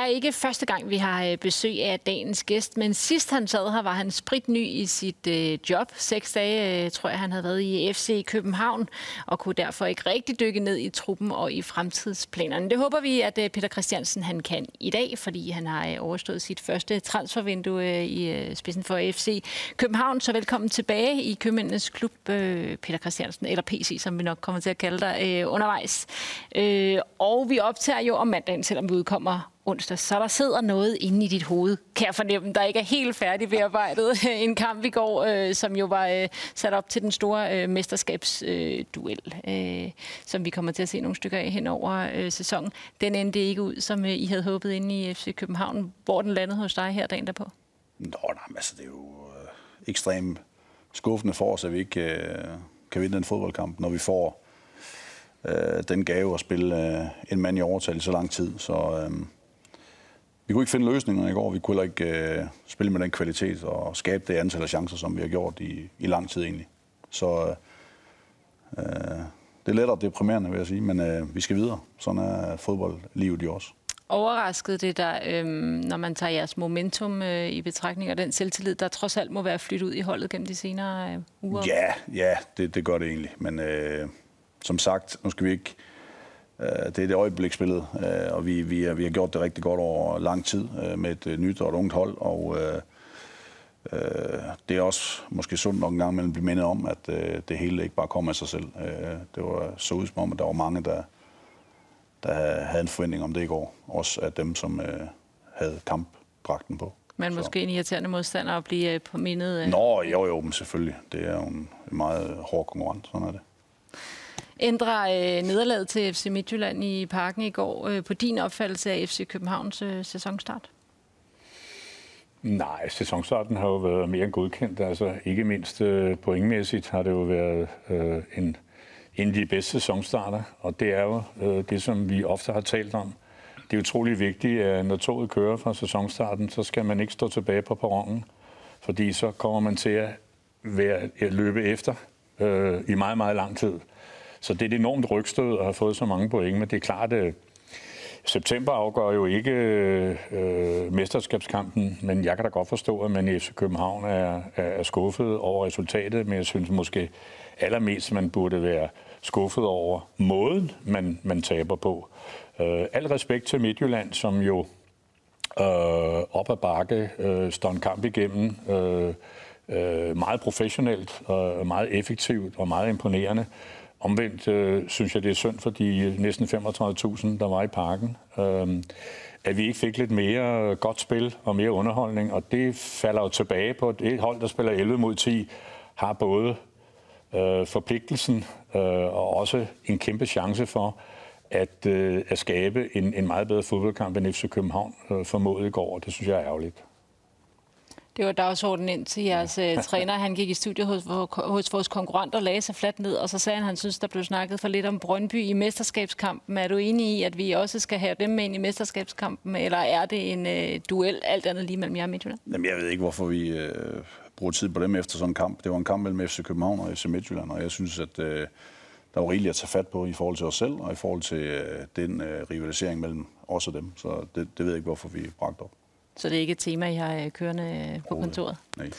Er ikke første gang, vi har øh, besøg af dagens gæst, men sidst han sad her, var han spritny i sit øh, job. Seks dage, øh, tror jeg, han havde været i FC i København, og kunne derfor ikke rigtig dykke ned i truppen og i fremtidsplanerne. Det håber vi, at øh, Peter Christiansen han kan i dag, fordi han har øh, overstået sit første transfervindue øh, i øh, spidsen for FC København. Så velkommen tilbage i Købmændenes Klub, øh, Peter Christiansen, eller PC, som vi nok kommer til at kalde dig, øh, undervejs. Øh, og vi optager jo om mandagen, selvom vi udkommer onsdag, så der sidder noget inde i dit hoved, kan jeg fornemme, der ikke er helt færdig bearbejdet. en kamp i går, øh, som jo var øh, sat op til den store øh, mesterskabsduel, øh, øh, som vi kommer til at se nogle stykker af hen over øh, sæsonen. Den endte ikke ud, som øh, I havde håbet inde i FC København. Hvor den landede hos dig her dagen derpå? Nå, nej, altså det er jo øh, ekstremt skuffende for os, at vi ikke øh, kan vinde den fodboldkamp, når vi får øh, den gave at spille øh, en mand i overtal i så lang tid. Så øh, vi kunne ikke finde løsninger i går. Vi kunne heller ikke øh, spille med den kvalitet og skabe det antal af chancer, som vi har gjort i, i lang tid egentlig. Så øh, det er lettere deprimerende, vil jeg sige, men øh, vi skal videre. Sådan er fodboldlivet jo også. Overraskede det dig, øh, når man tager jeres momentum øh, i betragtning og den selvtillid, der trods alt må være flyttet ud i holdet gennem de senere øh, uger? Ja, ja det, det gør det egentlig. Men øh, som sagt, nu skal vi ikke Øh, det er det øjebliksbillede, øh, og vi, vi, vi har gjort det rigtig godt over lang tid øh, med et nyt og et ungt hold, og det er også måske sundt nok en gang mellem at blive mindet om, at det hele ikke bare kommer af sig selv. Det var så ud som om, at der var mange, der, der havde en forventning om det i går. Også af dem, som havde kampdragten på. Men måske så. en irriterende modstander at blive på mindet? Nå, jo jo, men selvfølgelig. Det er jo en meget hård konkurrent, sådan er det ændre øh, nederlaget til FC Midtjylland i parken i går øh, på din opfattelse af FC Københavns øh, sæsonstart? Nej, sæsonstarten har jo været mere end godkendt. Altså ikke mindst øh, pointmæssigt har det jo været øh, en, en af de bedste sæsonstarter, og det er jo øh, det, som vi ofte har talt om. Det er utrolig vigtigt, at når toget kører fra sæsonstarten, så skal man ikke stå tilbage på perronen, fordi så kommer man til at, være, at løbe efter øh, i meget, meget lang tid. Så det er et enormt rygstød at have fået så mange point, men det er klart, at september afgør jo ikke øh, mesterskabskampen, men jeg kan da godt forstå, at man i FC København er, er skuffet over resultatet, men jeg synes måske allermest, man burde være skuffet over måden, man, man taber på. Øh, al respekt til Midtjylland, som jo øh, op ad bakke øh, står en kamp igennem, øh, øh, meget professionelt, øh, meget effektivt og meget imponerende. Omvendt øh, synes jeg, det er synd for de øh, næsten 35.000, der var i parken, øh, at vi ikke fik lidt mere øh, godt spil og mere underholdning, og det falder jo tilbage på, et hold, der spiller 11 mod 10, har både øh, forpligtelsen øh, og også en kæmpe chance for at, øh, at skabe en, en meget bedre fodboldkamp end FC København øh, formåede i går, og det synes jeg er ærgerligt. Det var dagsordenen ind til jeres ja. uh, træner. Han gik i studiet hos, hos vores konkurrenter og lagde sig fladt ned, og så sagde han, at han synes, der blev snakket for lidt om Brøndby i mesterskabskampen. Er du enig i, at vi også skal have dem med ind i mesterskabskampen, eller er det en uh, duel alt andet lige mellem jer og Midtjylland? Jamen, jeg ved ikke, hvorfor vi uh, bruger tid på dem efter sådan en kamp. Det var en kamp mellem FC København og FC Midtjylland, og jeg synes, at uh, der var rigeligt at tage fat på i forhold til os selv, og i forhold til uh, den uh, rivalisering mellem os og dem. Så det, det ved jeg ikke, hvorfor vi bragt op. Så det er ikke et tema, I har øh, kørende øh, på kontoret? Nej.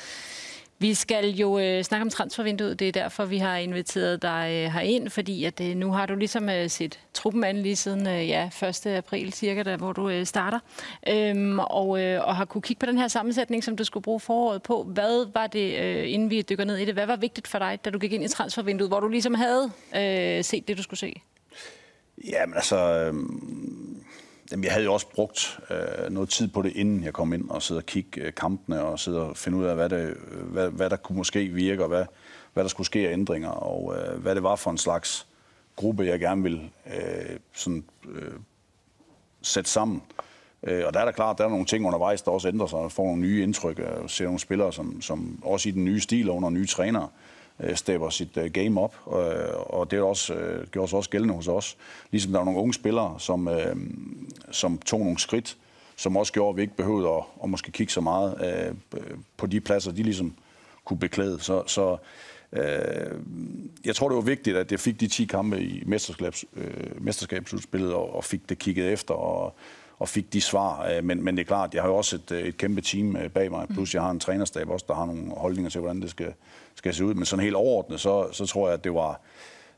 Vi skal jo øh, snakke om transfervinduet. Det er derfor, vi har inviteret dig øh, herind, fordi at, øh, nu har du ligesom øh, set truppen an lige siden øh, ja, 1. april cirka, der, hvor du øh, starter, øhm, og, øh, og har kunne kigge på den her sammensætning, som du skulle bruge foråret på. Hvad var det, øh, inden vi dykker ned i det, hvad var vigtigt for dig, da du gik ind i transfervinduet, hvor du ligesom havde øh, set det, du skulle se? Jamen altså... Øh Jamen, jeg havde jo også brugt øh, noget tid på det, inden jeg kom ind og sidde og kigge øh, kampene og sidde og finde ud af, hvad, det, øh, hvad, hvad der kunne måske virke, og hvad, hvad der skulle ske af ændringer, og øh, hvad det var for en slags gruppe, jeg gerne ville øh, sådan, øh, sætte sammen. Øh, og der er der klart, der er nogle ting undervejs, der også ændrer sig, og får nogle nye indtryk, og ser nogle spillere, som, som også i den nye stil og under nye trænere, øh, Øh, stepper sit øh, game op, øh, og det er også, gjorde sig også gældende hos os. Ligesom der var nogle unge spillere, som, som tog nogle skridt, som også gjorde, at vi ikke behøvede at, at måske kigge så meget på de pladser, de ligesom kunne beklæde. Så, så øh, jeg tror, det var vigtigt, at jeg fik de 10 kampe i mesterskabs, øh, mesterskabsudspillet og, og fik det kigget efter og, og fik de svar. Øh, men, men det er klart, jeg har jo også et, et kæmpe team øh, bag mig, plus jeg har en trænerstab også, der har nogle holdninger til, hvordan det skal, skal se ud. Men sådan helt overordnet, så, så tror jeg, at det var,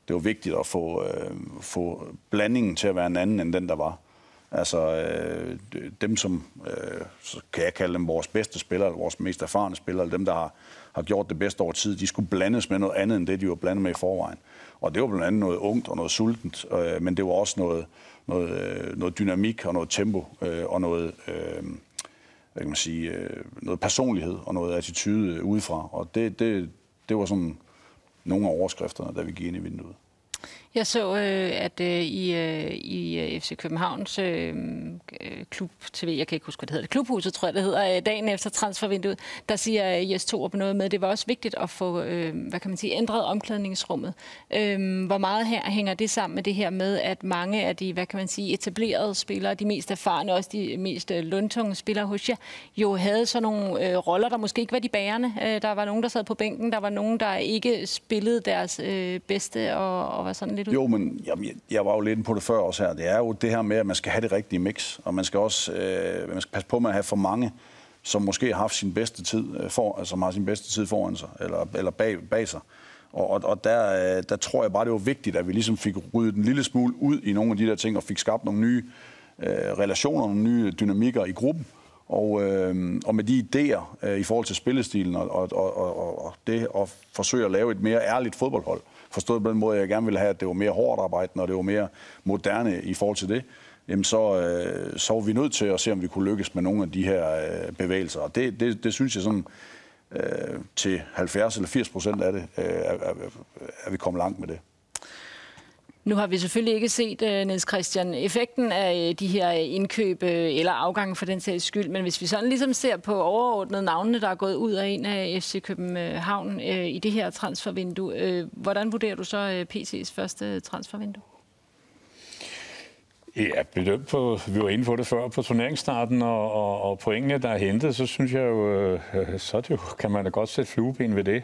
det var vigtigt at få, øh, få blandingen til at være en anden end den, der var. Altså øh, dem, som øh, så kan jeg kalde dem vores bedste spillere, eller vores mest erfarne spillere, eller dem, der har, har gjort det bedste over tid, de skulle blandes med noget andet, end det, de var blandet med i forvejen. Og det var blandt andet noget ungt og noget sultent, øh, men det var også noget, noget, øh, noget dynamik og noget tempo øh, og noget, øh, hvad kan man sige, øh, noget personlighed og noget attitude øh, udefra. Og det, det, det var sådan nogle af overskrifterne, da vi gik ind i vinduet. Jeg så, øh, at øh, i, øh, i øh, FC Københavns øh, øh klub TV, jeg kan ikke huske, hvad det hedder, klubhuset tror jeg, det hedder, øh, dagen efter transfervinduet, der siger Jes Torup noget med, det var også vigtigt at få, øh, hvad kan man sige, ændret omklædningsrummet. Øh, hvor meget her hænger det sammen med det her med, at mange af de, hvad kan man sige, etablerede spillere, de mest erfarne, også de mest øh, lundtunge spillere hos jer, jo havde sådan nogle øh, roller, der måske ikke var de bærende. Øh, der var nogen, der sad på bænken, der var nogen, der ikke spillede deres øh, bedste og, og var sådan lidt lidt ud? Jo, men jeg, jeg var jo lidt på det før også her. Det er jo det her med, at man skal have det rigtige mix, og man skal også øh, man skal passe på med at have for mange, som måske har haft sin bedste tid, øh, for, altså, som har sin bedste tid foran sig, eller, eller bag, bag sig. Og, og, og der, øh, der tror jeg bare, det var vigtigt, at vi ligesom fik ryddet en lille smule ud i nogle af de der ting, og fik skabt nogle nye øh, relationer, nogle nye dynamikker i gruppen. Og, øh, og med de idéer øh, i forhold til spillestilen og, og, og, og det at forsøge at lave et mere ærligt fodboldhold, forstået på den måde, at jeg gerne ville have, at det var mere hårdt arbejde, og det var mere moderne i forhold til det, jamen så, øh, så var vi nødt til at se, om vi kunne lykkes med nogle af de her øh, bevægelser. Og det, det, det synes jeg sådan, øh, til 70 eller 80 procent af det, øh, er, er, er vi kommet langt med det. Nu har vi selvfølgelig ikke set, øh, Niels Christian, effekten af øh, de her øh, indkøb eller afgange for den sags skyld, men hvis vi sådan ligesom ser på overordnet navnene, der er gået ud af en af FC København i det her transfervindue, hvordan vurderer du så PC's første transfervindue? Ja, bedømt på, vi var inde på det før, på turneringsstarten og, og, og pointene, der er hentet, så synes jeg jo, så det jo, kan man da godt sætte flueben ved det.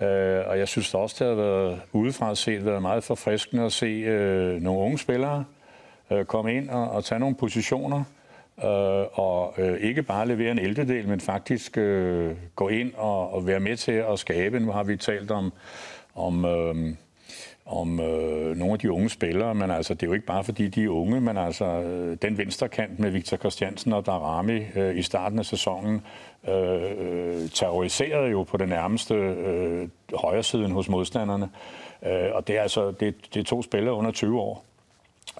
Øh, og jeg synes også, det har været udefra set været meget forfriskende at se øh, nogle unge spillere øh, komme ind og, og tage nogle positioner. Øh, og øh, ikke bare levere en ældredel, men faktisk øh, gå ind og, og være med til at skabe. Nu har vi talt om, om øh, om øh, nogle af de unge spillere, men altså, det er jo ikke bare fordi de er unge, men altså øh, den venstre kant med Victor Christiansen og Darami øh, i starten af sæsonen øh, øh terroriserede jo på den nærmeste øh, højre siden hos modstanderne. Øh, og det er altså det, det er to spillere under 20 år.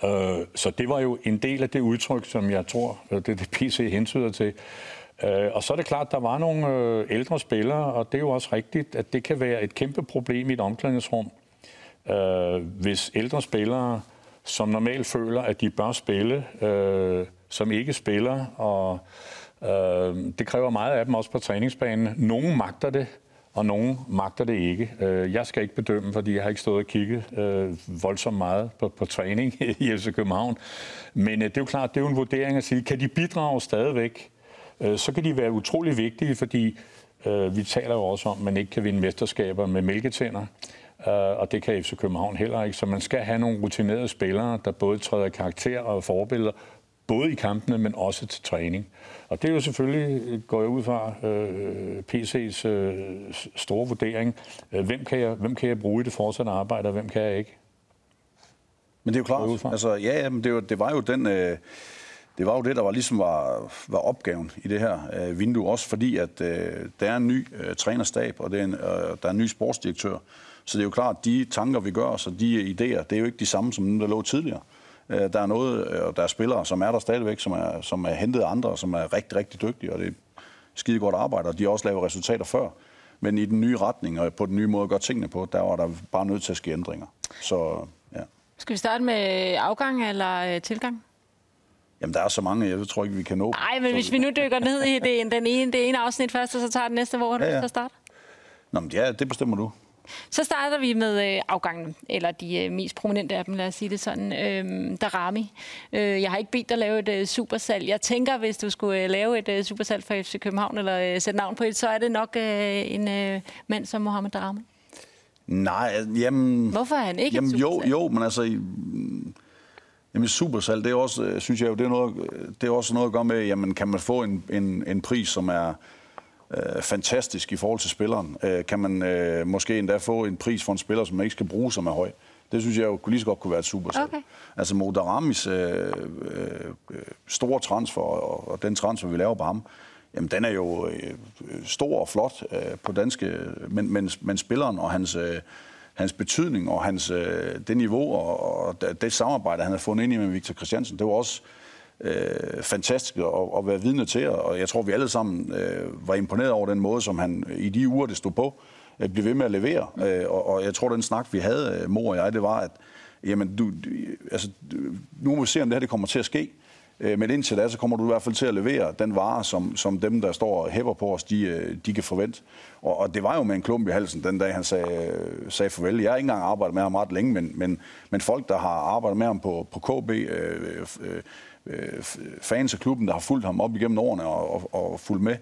Øh, så det var jo en del af det udtryk, som jeg tror, øh, det, det PC hentyder til. Øh, og så er det klart, at der var nogle øh, ældre spillere, og det er jo også rigtigt, at det kan være et kæmpe problem i et omklædningsrum, øh, hvis ældre spillere, som normalt føler, at de bør spille, øh, som ikke spiller, og øh, det kræver meget af dem også på træningsbanen. Nogle magter det, og nogen magter det ikke. Øh, jeg skal ikke bedømme, fordi jeg har ikke stået og kigget øh, voldsomt meget på, på træning i FC København. Men øh, det er jo klart, det er jo en vurdering at sige, kan de bidrage stadigvæk, øh, så kan de være utrolig vigtige, fordi øh, vi taler jo også om, at man ikke kan vinde mesterskaber med mælketænder. Uh, og det kan FC København heller ikke. Så man skal have nogle rutinerede spillere, der både træder karakter og forbilleder, både i kampene, men også til træning. Og det er jo selvfølgelig, går jeg ud fra, uh, PC's uh, store vurdering. Uh, hvem, kan jeg, hvem kan jeg bruge i det fortsatte arbejde, og hvem kan jeg ikke? Men det er jo klart. Altså, ja, ja, men det, var, det var jo den... Øh det var jo det, der var ligesom var, var opgaven i det her øh, vindue, også fordi, at øh, der er en ny øh, trænerstab, og det er en, øh, der er en ny sportsdirektør, så det er jo klart, at de tanker, vi gør os, og de idéer, det er jo ikke de samme, som dem, der lå tidligere. Øh, der er noget, øh, og der er spillere, som er der stadigvæk, som er, som er hentet andre, som er rigtig, rigtig dygtige, og det er skide godt arbejde, og de har også lavet resultater før. Men i den nye retning, og på den nye måde at gøre tingene på, der var der bare nødt til at ske ændringer. Så, ja. Skal vi starte med afgang eller øh, tilgang? Jamen, der er så mange, jeg tror ikke, vi kan nå. Nej, men hvis vi nu dykker ned i det, den ene, det ene afsnit først, og så tager det næste, hvor har du ja, ja. til at starte? Nå, men ja, det bestemmer du. Så starter vi med øh, afgangen, eller de øh, mest prominente af dem, lad os sige det sådan. Øh, Darami. Øh, jeg har ikke bedt dig lave et øh, supersalg. Jeg tænker, hvis du skulle øh, lave et øh, supersalg for FC København, eller øh, sætte navn på et, så er det nok øh, en øh, mand som Mohamed Darami. Nej, jamen... Hvorfor er han ikke jamen, jo, jo, men altså... i- Jamen, supersalg, det er også, øh, synes jeg jo, det er, noget, det er også noget at gøre med, jamen, kan man få en, en, en pris, som er øh, fantastisk i forhold til spilleren? Øh, kan man øh, måske endda få en pris for en spiller, som man ikke skal bruge, som er høj? Det synes jeg jo lige så godt kunne være et supersalg. Okay. Altså Modaramis øh, øh, øh, store transfer, og, og den transfer, vi laver på ham, jamen den er jo øh, stor og flot øh, på danske, men, men, men spilleren og hans, øh, hans betydning og hans, øh, det niveau og, og det, samarbejde, han har fundet ind i med Victor Christiansen, det var også øh, fantastisk at, at være vidne til, og jeg tror, vi alle sammen øh, var imponeret over den måde, som han i de uger, det stod på, øh, blev ved med at levere. Øh, og, og jeg tror, den snak, vi havde, øh, mor og jeg, det var, at jamen, du, du, altså, du, nu må vi se, om det her det kommer til at ske. Øh, men indtil da, så kommer du i hvert fald til at levere den vare, som, som dem, der står og hæpper på os, de, øh, de kan forvente. Og, og det var jo med en klump i halsen, den dag han sagde, øh, sagde farvel. Jeg har ikke engang arbejdet med ham ret længe, men, men, men folk, der har arbejdet med ham på, på KB, øh, øh, fans af klubben, der har fulgt ham op igennem årene og, og, og fulgt med,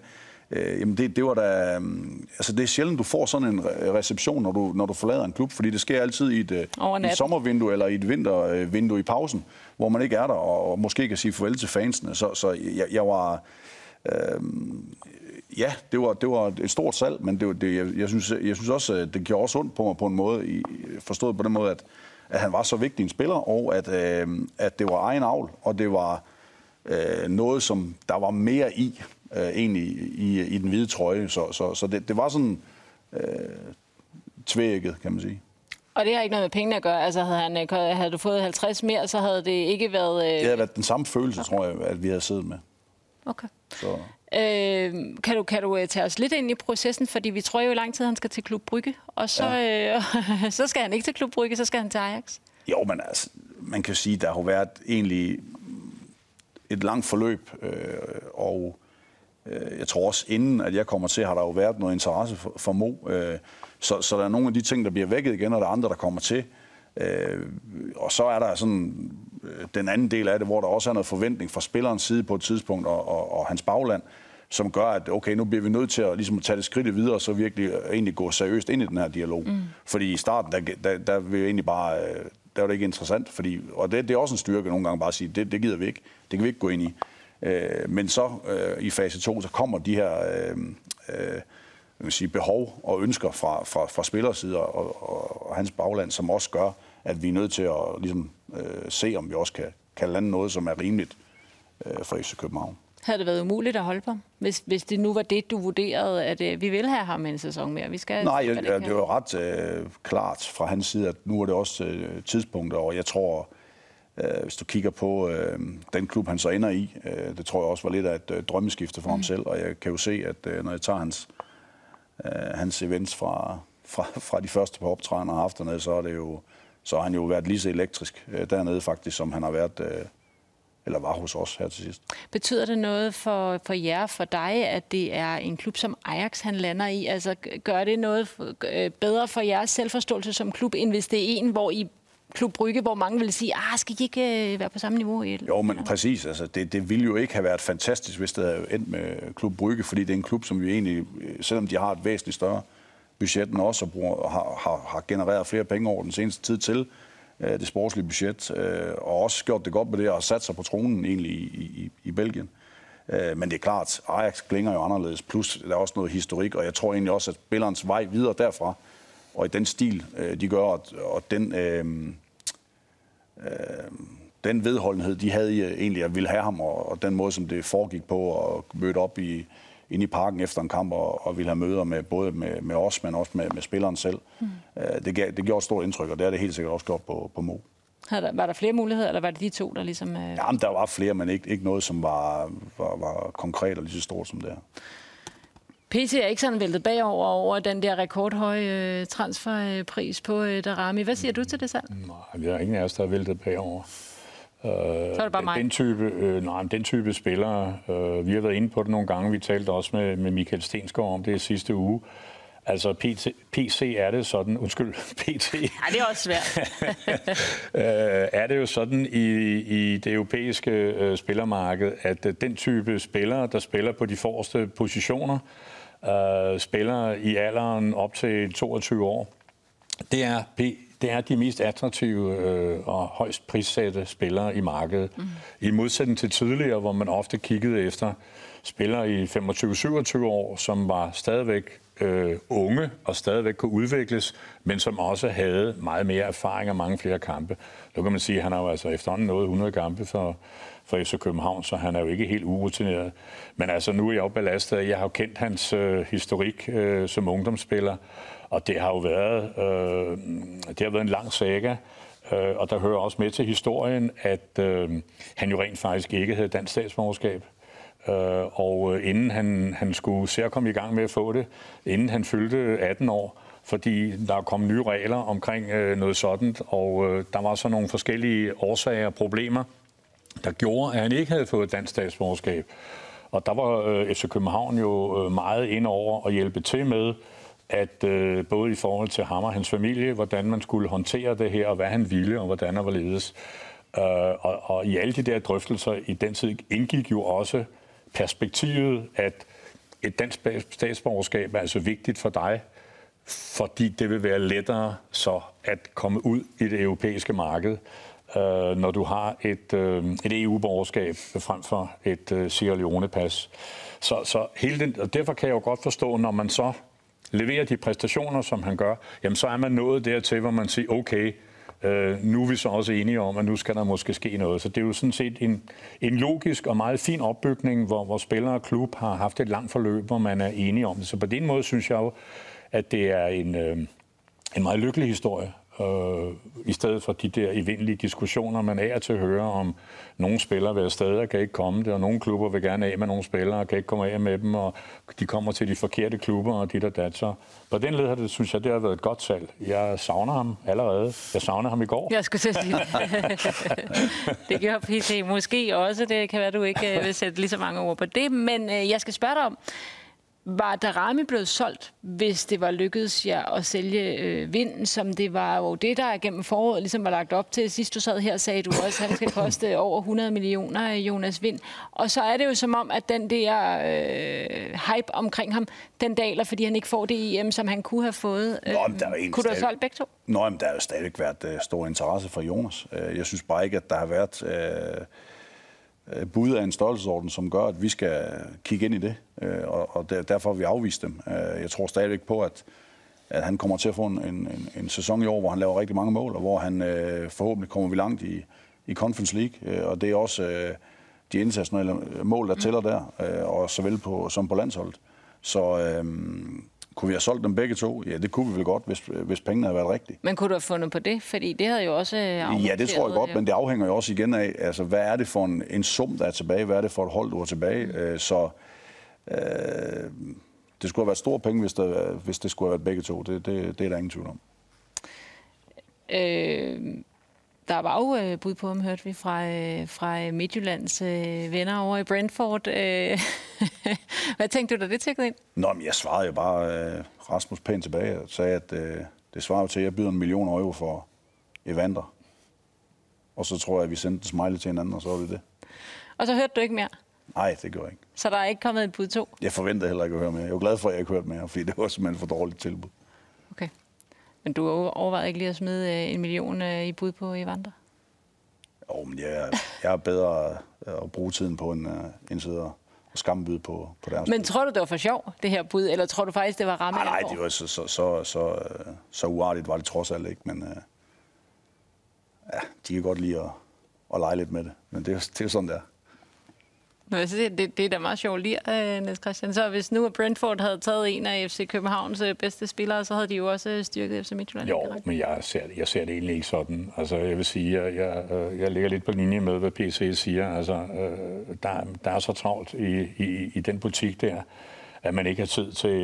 Øh, jamen det, det var da, øhm, altså det er sjældent, du får sådan en re- reception, når du, når du forlader en klub, fordi det sker altid i et, øh, i et sommervindue eller i et vintervindue i pausen, hvor man ikke er der og, og måske kan sige farvel til fansene. Så, så jeg, jeg var, øhm, ja, det var, det var et stort salg, men det, det, jeg, jeg, synes, jeg synes også, det gjorde også ondt på mig på en måde, i, forstået på den måde, at, at han var så vigtig en spiller, og at, øh, at det var egen avl, og det var øh, noget, som der var mere i, øh, egentlig i, i den hvide trøje. Så, så, så det, det var sådan øh, tvækket, kan man sige. Og det har ikke noget med pengene at gøre. Altså, havde, han, øh, havde du fået 50 mere, så havde det ikke været... Øh... Det havde været den samme følelse, tror jeg, at vi havde siddet med. Okay. Så. Øh, kan du, kan du øh, tage os lidt ind i processen? Fordi vi tror jo i lang tid, han skal til Klub Brygge. Og så, ja. øh, så skal han ikke til Klub Brygge, så skal han til Ajax. Jo, men altså, man kan sige, der har jo været egentlig et langt forløb, øh, og jeg tror også, inden at jeg kommer til, har der jo været noget interesse for, for Mo. Øh, så, så der er nogle af de ting, der bliver vækket igen, og der er andre, der kommer til. Øh, og så er der sådan øh, den anden del af det, hvor der også er noget forventning fra spillerens side på et tidspunkt, og, og, og hans bagland, som gør, at okay, nu bliver vi nødt til at ligesom, tage det skridt videre, og så virkelig øh, egentlig gå seriøst ind i den her dialog. Mm. Fordi i starten, der, der, der vil jeg egentlig bare, øh, der var det ikke interessant, fordi, og det, det er også en styrke nogle gange bare at sige, det, det gider vi ikke, det kan vi ikke gå ind i. Øh, men så øh, i fase 2, så kommer de her øh, øh, vil sige, behov og ønsker fra, fra, fra spillerside og, og, og hans bagland, som også gør, at vi er nødt til at ligesom, øh, se, om vi også kan, kan lande noget, som er rimeligt øh, for FC København. Havde det været umuligt at holde på? Hvis, hvis det nu var det, du vurderede, at øh, vi vil have ham en sæson mere. Vi skal, Nej, jeg, jeg, det var ret øh, klart fra hans side, at nu er det også øh, tidspunkter, og jeg tror, øh, hvis du kigger på øh, den klub, han så ender i, øh, det tror jeg også var lidt af et øh, drømmeskifte for mm. ham selv, og jeg kan jo se, at øh, når jeg tager hans, øh, hans events fra, fra, fra de første par optrædener, haft dernede, så, er det jo, så har han jo været lige så elektrisk øh, dernede faktisk, som han har været, øh, eller var hos os her til sidst. Betyder det noget for, for jer, for dig, at det er en klub som Ajax, han lander i? Altså, gør det noget øh, bedre for jeres selvforståelse som klub, end hvis det er en, hvor I Klub Brygge, hvor mange vil sige, ah, skal I ikke øh, være på samme niveau? I, Jo, men præcis. Altså, det, det ville jo ikke have været fantastisk, hvis det havde endt med Klub Brygge, fordi det er en klub, som vi egentlig, øh, selvom de har et væsentligt større budget end os, og bruger, har, har, har genereret flere penge over den seneste tid til øh, det sportslige budget, øh, og også gjort det godt med det, og sat sig på tronen egentlig i, i, i Belgien. Øh, men det er klart, Ajax klinger jo anderledes, plus der er også noget historik, og jeg tror egentlig også, at spillerens vej videre derfra, og i den stil, øh, de gør, og, og den... Øh, den vedholdenhed, de havde øh, egentlig at ville have ham, og, og den måde, som det foregik på, og mødte op i, inde i parken efter en kamp, og, og ville have møder med både med, med os, men også med, med spilleren selv. Mm. Uh, det, gav, det gjorde et stort indtryk, og det har det helt sikkert også gjort på, på Mo. Der, var der flere muligheder, eller var det de to, der ligesom... Øh... Jamen, der var flere, men ikke, ikke noget, som var, var, var konkret og lige så stort som det her. PT er ikke sådan væltet bagover over den der rekordhøje øh, transferpris på øh, Darami. Hvad siger du til det salg? Nej, vi har ingen af os, der er væltet bagover. Øh, Så er det bare mig. Den type, øh, nej, den type spillere, øh, vi har været inde på det nogle gange, vi talte også med, med Michael Stensgaard om det i sidste uge. Altså PC, PC er det sådan, undskyld, PT. Ja, det er også svært. øh, er det jo sådan i, i det europæiske øh, spillermarked, at øh, den type spillere, der spiller på de forreste positioner, øh, spiller i alderen op til 22 år, det er, det er de mest attraktive øh, og højst prissatte spillere i markedet. Mm. I modsætning til tidligere, hvor man ofte kiggede efter spillere i 25-27 år, som var stadigvæk øh, unge og stadigvæk kunne udvikles, men som også havde meget mere erfaring og mange flere kampe. Nu kan man sige, at han har jo altså efterhånden nået 100 kampe for, for FC København, så han er jo ikke helt urutineret. Men altså, nu er jeg jo belastet. Jeg har jo kendt hans øh, historik øh, som ungdomsspiller, og det har jo været, øh, det har været en lang saga. Øh, og der hører også med til historien, at øh, han jo rent faktisk ikke havde dansk statsborgerskab. Øh, og øh, inden han, han skulle se at komme i gang med at få det, inden han fyldte 18 år, fordi der kom nye regler omkring øh, noget sådan, og øh, der var så nogle forskellige årsager og problemer, der gjorde, at han ikke havde fået dansk statsborgerskab. Og der var øh, FC København jo øh, meget ind over at hjælpe til med, at øh, både i forhold til ham og hans familie, hvordan man skulle håndtere det her, og hvad han ville, og hvordan og ledes. Øh, og, og i alle de der drøftelser i den tid indgik jo også perspektivet, at et dansk statsborgerskab er altså vigtigt for dig, fordi det vil være lettere så at komme ud i det europæiske marked, øh, når du har et, øh, et EU-borgerskab frem for et øh, Sierra Leone-pas. Så, så hele den, og derfor kan jeg jo godt forstå, når man så leverer de præstationer, som han gør, jamen så er man nået dertil, hvor man siger, okay, Øh, nu er vi så også enige om, at nu skal der måske ske noget. Så det er jo sådan set en, en logisk og meget fin opbygning, hvor, hvor spillere og klub har haft et langt forløb, hvor man er enige om det. Så på den måde synes jeg jo, at det er en, øh, en meget lykkelig historie øh, i stedet for de der evindelige diskussioner, man er til at høre om, nogle spillere vil afsted og kan ikke komme det, og nogle klubber vil gerne af med nogle spillere og kan ikke komme af med dem, og de kommer til de forkerte klubber og dit og dat. Så på den led har det, synes jeg, det har været et godt salg. Jeg savner ham allerede. Jeg savner ham i går. Jeg skulle til at sige det. gjorde PC måske også. Det kan være, du ikke øh, vil sætte lige så mange ord på det. Men øh, jeg skal spørge dig om, var Darami blevet solgt, hvis det var lykkedes jer at sælge øh, vind, som det var jo det, der gennem foråret ligesom var lagt op til. Sidst du sad her, sagde du også, at han skal koste over 100 millioner, Jonas Vind. Og så er det jo som om, at den der øh, hype omkring ham, den daler, fordi han ikke får det EM, som han kunne have fået. Nå, men der er kunne du have solgt begge to? Nå, men der har jo stadig været øh, stor interesse for Jonas. Øh, jeg synes bare ikke, at der har været... Øh, Øh, Øh, bud af en størrelsesorden, som gør, at vi skal kigge ind i det. Øh, og derfor har vi afvist dem. Øh, jeg tror stadigvæk på, at, at han kommer til at få en, en, en sæson i år, hvor han laver rigtig mange mål, og hvor han forhåbentlig kommer vi langt i, i Conference League. Og det er også de internationale mål, der tæller der, og såvel på, som på landsholdet. Så øh, kunne vi have solgt dem begge to? Ja, det kunne vi vel godt, hvis, hvis pengene havde været rigtige. Men kunne du have fundet på det? Fordi det havde jo også Ja, det tror jeg godt, ja. men det afhænger jo også igen af, altså, hvad er det for en, en sum, der er tilbage? Hvad er det for et hold, du er tilbage? Mm. Øh, så øh, det skulle have været store penge, hvis, der, hvis det skulle have været begge to. Det, det, det er der ingen tvivl om. Øh, der var jo øh, bud på ham, hørte vi fra, øh, fra Midtjyllands øh, venner over i Brentford. Øh, hvad tænkte du, da det tækkede ind? Nå, men jeg svarede jo bare øh, Rasmus pænt tilbage og sagde, at øh, det svarer til, at jeg byder en million euro for Evander. Og så tror jeg, at vi sendte en smiley til hinanden, og så var det det. Og så hørte du ikke mere? Nej, det gjorde jeg ikke. Så der er ikke kommet et bud to? Jeg forventede heller ikke at høre mere. Jeg var glad for, at jeg ikke hørte mere, fordi det var simpelthen for dårligt tilbud. Men du overvejede ikke lige at smide øh, en million øh, i bud på Evander? Jo, men jeg, jeg er bedre at bruge tiden på, end, end sidde og skambyde på, på deres Men tror du, det var for sjov, det her bud, eller tror du faktisk, det var ramme? Nej, nej, det var så, så, så, så, så uartigt var det trods alt ikke, men ja, de kan godt lide at, at lege lidt med det, men det, det er jo sådan, der. Nå, altså det, det, det er da meget sjovt lige, uh, Niels Christian. Så hvis nu Brentford havde taget en af FC Københavns uh, bedste spillere, så havde de jo også styrket FC Midtjylland. Jo, men jeg ser, jeg ser det egentlig ikke sådan. Altså, jeg vil sige, jeg, jeg, øh, jeg ligger lidt på linje med, hvad PC siger. Altså, der, der er så travlt i, i, i den butik der, at man ikke har tid til...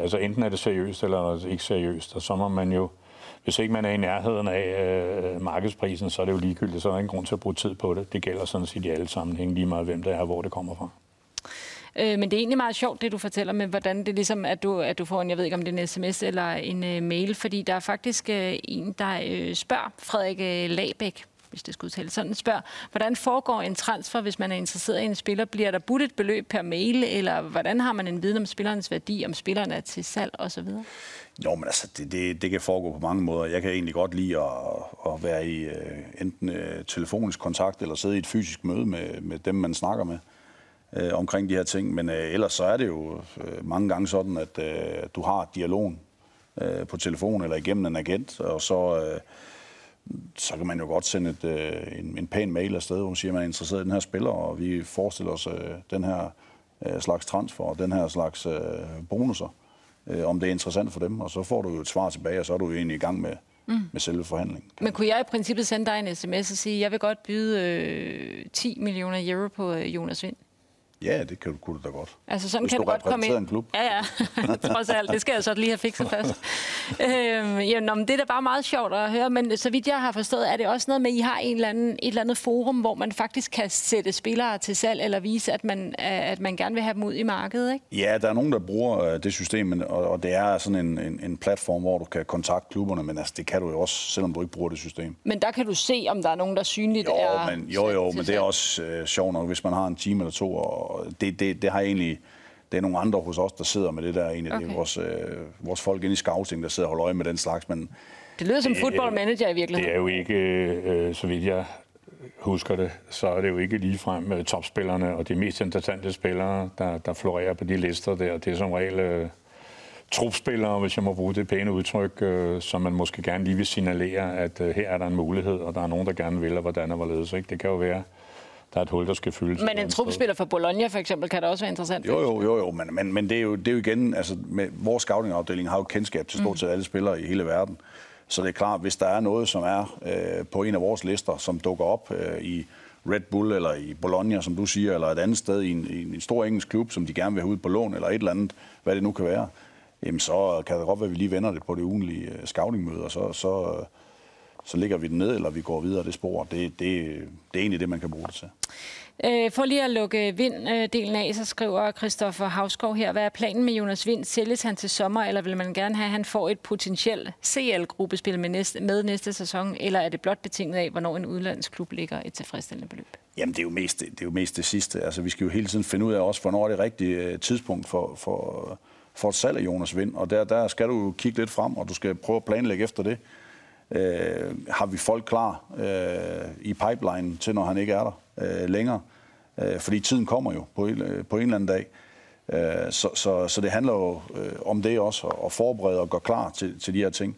Altså, enten er det seriøst, eller ikke seriøst. Og så må man jo hvis ikke man er i nærheden af øh, markedsprisen, så er det jo ligegyldigt, så er der ingen grund til at bruge tid på det. Det gælder sådan set i alle sammenhænge, lige meget hvem det er, hvor det kommer fra. Øh, men det er egentlig meget sjovt, det du fortæller med, hvordan det ligesom, at du, at du får en, jeg ved ikke om det er en sms eller en øh, mail, fordi der er faktisk øh, en, der øh, spørger Frederik øh, Labæk, hvis det skulle tale sådan, spørger, hvordan foregår en transfer, hvis man er interesseret i en spiller? Bliver der budt et beløb per mail, eller hvordan har man en viden om spillerens værdi, om spilleren er til salg osv.? Jo, men altså, det, det, det kan foregå på mange måder. Jeg kan egentlig godt lide at, at være i øh, enten øh, telefonisk kontakt eller sidde i et fysisk møde med, med dem, man snakker med øh, omkring de her ting. Men øh, ellers så er det jo øh, mange gange sådan, at øh, du har dialogen øh, på telefon eller igennem en agent, og så... øh, så kan man jo godt sende et, øh, en, en pæn mail afsted, hvor man siger, at man er interesseret i den her spiller, og vi forestiller os øh, den her øh, slags transfer og den her slags øh, bonusser, øh, om det er interessant for dem. Og så får du jo et svar tilbage, og så er du jo egentlig i gang med, mm. med selve forhandlingen. Men kunne jeg i princippet sende dig en sms og sige, at jeg vil godt byde øh, 10 millioner euro på øh, Jonas Vind? Ja, det kan, kunne du da godt. Altså sådan Hvis kan du, du godt komme ind. en klub. Ja, ja. Trods alt. Det skal jeg så lige have fikset først. øhm, ja, nå, men det er da bare meget sjovt at høre, men så vidt jeg har forstået, er det også noget med, at I har en eller anden, et eller andet forum, hvor man faktisk kan sætte spillere til salg, eller vise, at man, at man gerne vil have dem ud i markedet, ikke? Ja, der er nogen, der bruger øh, det system, og, og det er sådan en, en, en platform, hvor du kan kontakte klubberne, men altså, det kan du jo også, selvom du ikke bruger det system. Men der kan du se, om der er nogen, der synligt jo, er... Men, jo, jo, men det er også øh, sjovt nok, hvis man har en time eller to, og det, det, det har egentlig det er nogle andre hos os, der sidder med det der. Egentlig. Okay. Det er vores, øh, vores folk inde i scouting, der sidder og holder øje med den slags. Men det lyder som det, football manager i virkeligheden. Det er jo ikke, øh, så vidt jeg husker det, så er det jo ikke ligefrem med topspillerne og de mest interessante spillere, der, der florerer på de lister der. Det er som regel øh, trupspillere, hvis jeg må bruge det pæne udtryk, øh, som man måske gerne lige vil signalere, at øh, her er der en mulighed, og der er nogen, der gerne vil, og hvordan og hvorledes. Ikke? Det kan jo være der er et hul, der skal fyldes. Men en trupspiller for Bologna for eksempel, kan det også være interessant? Jo, jo, jo, jo men, men, men det, er jo, det er jo igen, altså med, vores scoutingafdeling har jo kendskab til stort mm. set alle spillere i hele verden. Så det er klart, hvis der er noget, som er øh, på en af vores lister, som dukker op øh, i Red Bull eller i Bologna, som du siger, eller et andet sted i en, i en stor engelsk klub, som de gerne vil have ud på lån, eller et eller andet, hvad det nu kan være, jamen så kan det godt være, at vi lige vender det på det ugenlige øh, scoutingmøde, og så, så, så ligger vi den ned, eller vi går videre det spor. Det, det, det er egentlig det, man kan bruge det til. Øh, for lige at lukke vind-delen af, så skriver Christoffer Havskov her, hvad er planen med Jonas Vind? Sælges han til sommer, eller vil man gerne have, at han får et potentielt CL-gruppespil med næste, med næste sæson, eller er det blot betinget af, hvornår en udlandsk klub ligger et tilfredsstillende beløb? Jamen, det er jo mest det, er jo mest det sidste. Altså, vi skal jo hele tiden finde ud af også, hvornår er det rigtige øh, tidspunkt for, for, for et salg af Jonas Vind, og der, der skal du kigge lidt frem, og du skal prøve at planlægge efter det øh, har vi folk klar øh, i pipeline til, når han ikke er der øh, længere. Øh, fordi tiden kommer jo på, øh, på en eller anden dag. Øh, så, så, så det handler jo øh, om det også, at forberede og gøre klar til, til de her ting.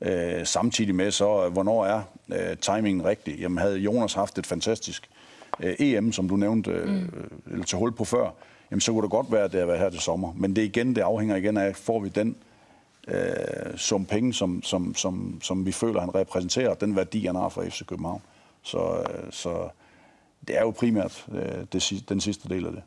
Øh, samtidig med så, hvornår er øh, timingen rigtig? Jamen havde Jonas haft et fantastisk øh, EM, som du nævnte, øh, mm. eller til hul på før, jamen så kunne det godt være, at det har været her til sommer. Men det igen, det afhænger igen af, får vi den øh, sum penge, som, som, som, som vi føler, han repræsenterer, den værdi, han har for FC København. Så, øh, så det er jo primært øh, det, den sidste del af det.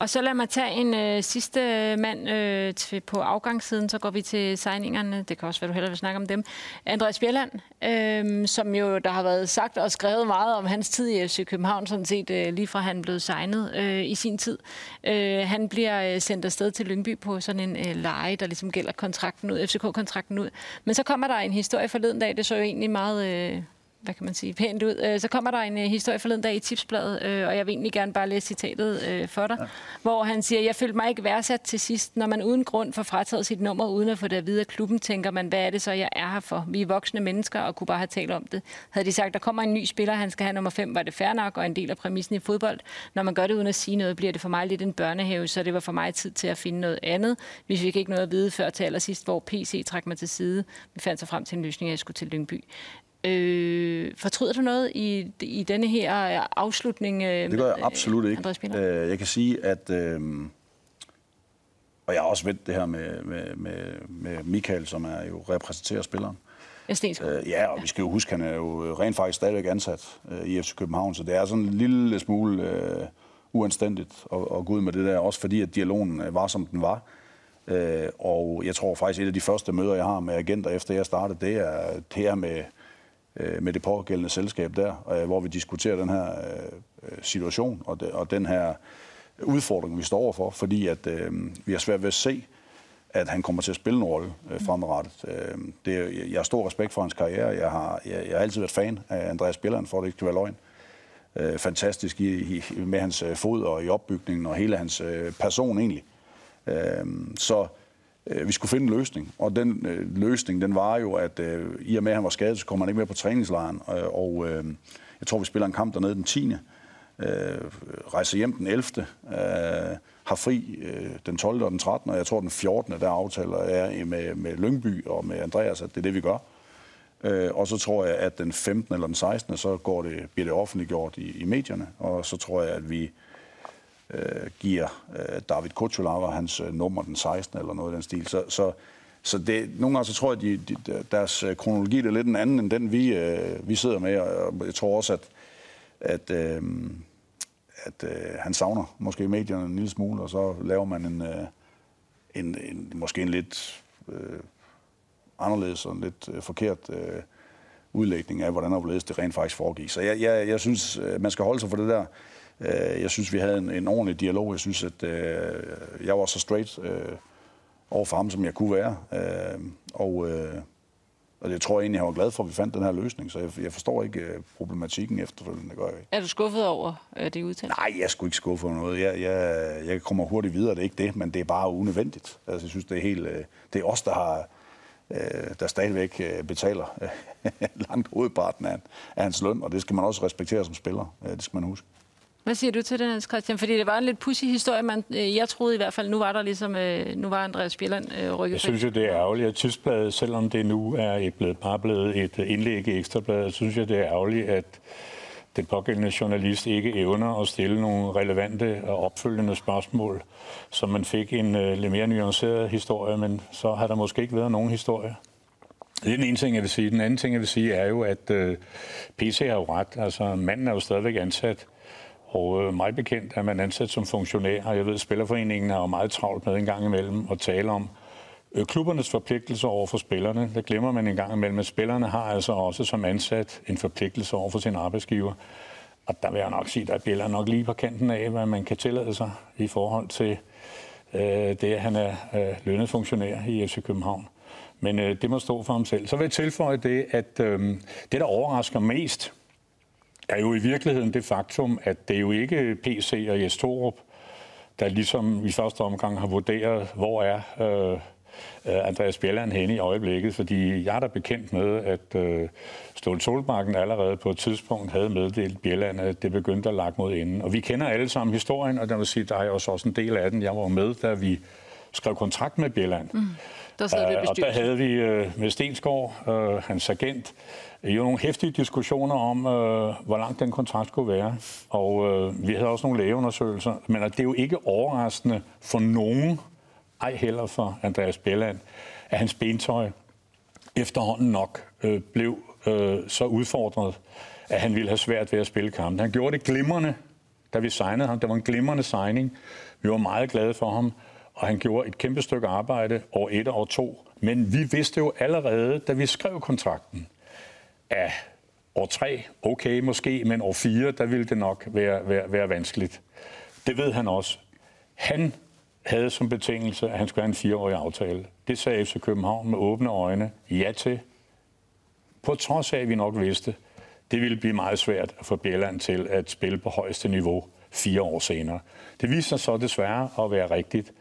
Og så lad mig tage en øh, sidste mand øh, til, på afgangssiden, så går vi til signingerne. Det kan også være, du hellere vil snakke om dem. Andreas Bjelland, øh, som jo der har været sagt og skrevet meget om hans tid i FC København, sådan set øh, lige fra han blev signet øh, i sin tid. Øh, han bliver øh, sendt afsted til Lyngby på sådan en øh, leje, der ligesom gælder kontrakten ud, FCK-kontrakten ud. Men så kommer der en historie forleden dag, det så jo egentlig meget... Øh, hvad kan man sige, pænt ud. Øh, så kommer der en øh, historie forleden dag i Tipsbladet, øh, og jeg vil egentlig gerne bare læse citatet for dig, ja. hvor han siger, jeg følte mig ikke værdsat til sidst. Når man uden grund får frataget sit nummer, uden at få det at vide af klubben, tænker man, hvad er det så, jeg er her for? Vi er voksne mennesker og kunne bare have talt om det. Havde de sagt, der kommer en ny spiller, han skal have nummer 5, var det fair nok, og en del af præmissen i fodbold. Når man gør det uden at sige noget, bliver det for mig lidt en børnehave, så det var for mig tid til at finde noget andet. Vi fik ikke noget at vide før til allersidst, hvor PC trak mig til side. Vi fandt så frem til en løsning, at jeg skulle til Lyngby. Øh, fortryder du noget i, i denne her afslutning? Øh, det gør jeg absolut øh, ikke. Øh, jeg kan sige, at... Øh, og jeg har også vendt det her med, med, med, med Michael, som er jo repræsenterer spilleren. Øh, ja, og vi skal jo huske, at han er jo rent faktisk stadigvæk ansat øh, i FC København, så det er sådan en lille smule øh, uanstændigt at, at gå ud med det der, også fordi at dialogen var, som den var. Øh, og jeg tror faktisk, et af de første møder, jeg har med agenter, efter jeg startede, det er, det er med, øh, med det pågældende selskab der, øh, hvor vi diskuterer den her øh, situation og, de, og den her udfordring, vi står overfor, fordi at, øh, vi har svært ved at se, at han kommer til at spille en rolle øh, fremadrettet. Øh, det, jeg har stor respekt for hans karriere. Jeg har, jeg, jeg har altid været fan af Andreas Bjelland, for at det ikke skal være løgn. Øh, fantastisk i, i, med hans fod og i opbygningen og hele hans øh, person egentlig. Øh, så Øh, vi skulle finde en løsning, og den øh, løsning, den var jo, at øh, i og med, at han var skadet, så kom han ikke med på træningslejren, øh, og øh, jeg tror, vi spiller en kamp dernede den 10. Øh, rejser hjem den 11. Øh, har fri øh, den 12. og den 13. og jeg tror den 14. der aftaler jeg med, med Lyngby og med Andreas, at det er det, vi gør. Øh, og så tror jeg, at den 15. eller den 16. så går det, bliver det offentliggjort i, i medierne, og så tror jeg, at vi øh, giver øh, David Kutsulava hans øh, nummer den 16. eller noget i den stil. Så, så, så det, nogle gange så tror jeg, at de, de, deres øh, kronologi er lidt en anden end den, vi, øh, vi sidder med. Og jeg tror også, at, at, øh, at øh, han savner måske medierne en lille smule, og så laver man en, øh, en, en måske en lidt øh, anderledes og en lidt øh, forkert øh, udlægning af, hvordan og hvorledes det rent faktisk foregik. Så jeg, jeg, jeg synes, øh, man skal holde sig for det der. Øh, Jeg synes, vi havde en, en ordentlig dialog. Jeg synes, at øh, jeg var så straight øh, over for ham, som jeg kunne være. Øh, og, øh, og jeg tror egentlig, jeg var glad for, at vi fandt den her løsning. Så jeg, jeg forstår ikke øh, problematikken efterfølgende. Det gør jeg. Er du skuffet over øh, det udtale? Nej, jeg skulle ikke skuffe over noget. Jeg, jeg, jeg kommer hurtigt videre, det er ikke det, men det er bare unødvendigt. Altså, jeg synes, det er helt... øh, Det er os, der har øh, der stadigvæk øh, betaler langt hovedparten af, af hans løn, og det skal man også respektere som spiller. Det skal man huske. Hvad siger du til det, Niels Christian? Fordi det var en lidt pussy historie. Man, øh, jeg troede i hvert fald, nu var der ligesom, øh, nu var Andreas Bjelland øh, rykket Jeg synes jo, det er ærgerligt, at Tidsbladet, selvom det nu er et blevet, bare blevet et indlæg i Ekstrabladet, synes jeg, det er ærgerligt, at den pågældende journalist ikke evner at stille nogle relevante og opfølgende spørgsmål, så man fik en uh, lidt mere nuanceret historie, men så har der måske ikke været nogen historie. Det er den ene ting, jeg vil sige. Den anden ting, jeg vil sige, er jo, at uh, PC har jo ret. Altså, manden er jo stadigvæk ansat. Og øh, mig bekendt er man ansat som funktionær, og jeg ved, at Spillerforeningen har jo meget travlt med en gang imellem at tale om øh, klubbernes forpligtelser over for spillerne. Der glemmer man en gang imellem, at spillerne har altså også som ansat en forpligtelse over for sin arbejdsgiver. Og der vil jeg nok sige, at der er nok lige på kanten af, hvad man kan tillade sig i forhold til øh, det, at han er øh, lønnet funktionær i FC København. Men øh, det må stå for ham selv. Så vil jeg tilføje det, at øh, det, der overrasker mest, er jo i virkeligheden det faktum, at det er jo ikke PC og Jes Torup, der ligesom i første omgang har vurderet, hvor er øh, Andreas Bjelland henne i øjeblikket, fordi jeg er da bekendt med, at øh, Ståle Solbakken allerede på et tidspunkt havde meddelt Bjelland, at det begyndte at lage mod enden. Og vi kender alle sammen historien, og der vil sige, der er også en del af den. Jeg var med, da vi skrev kontrakt med Bjelland. Mm. Der sad Øh, og der havde vi øh, med Stensgaard, øh, hans agent, jo nogle hæftige diskussioner om, øh, hvor lang den kontrakt skulle være. Og øh, vi havde også nogle lægeundersøgelser. Men det er jo ikke overraskende for nogen, ej heller for Andreas Bjelland, at hans bentøj efterhånden nok øh, blev øh, så udfordret, at han ville have svært ved at spille kampen. Han gjorde det glimrende, da vi signede ham. Det var en glimrende signing. Vi var meget glade for ham, og han gjorde et kæmpe stykke arbejde år et og år to. Men vi vidste jo allerede, da vi skrev kontrakten, at år tre, okay måske, men år fire, der ville det nok være, være, være vanskeligt. Det ved han også. Han havde som betingelse, at han skulle have en fireårig aftale. Det sagde FC København med åbne øjne ja til. På trods af, at vi nok vidste, det ville blive meget svært at få Bjelland til at spille på højeste niveau fire år senere. Det viste sig så desværre at være rigtigt.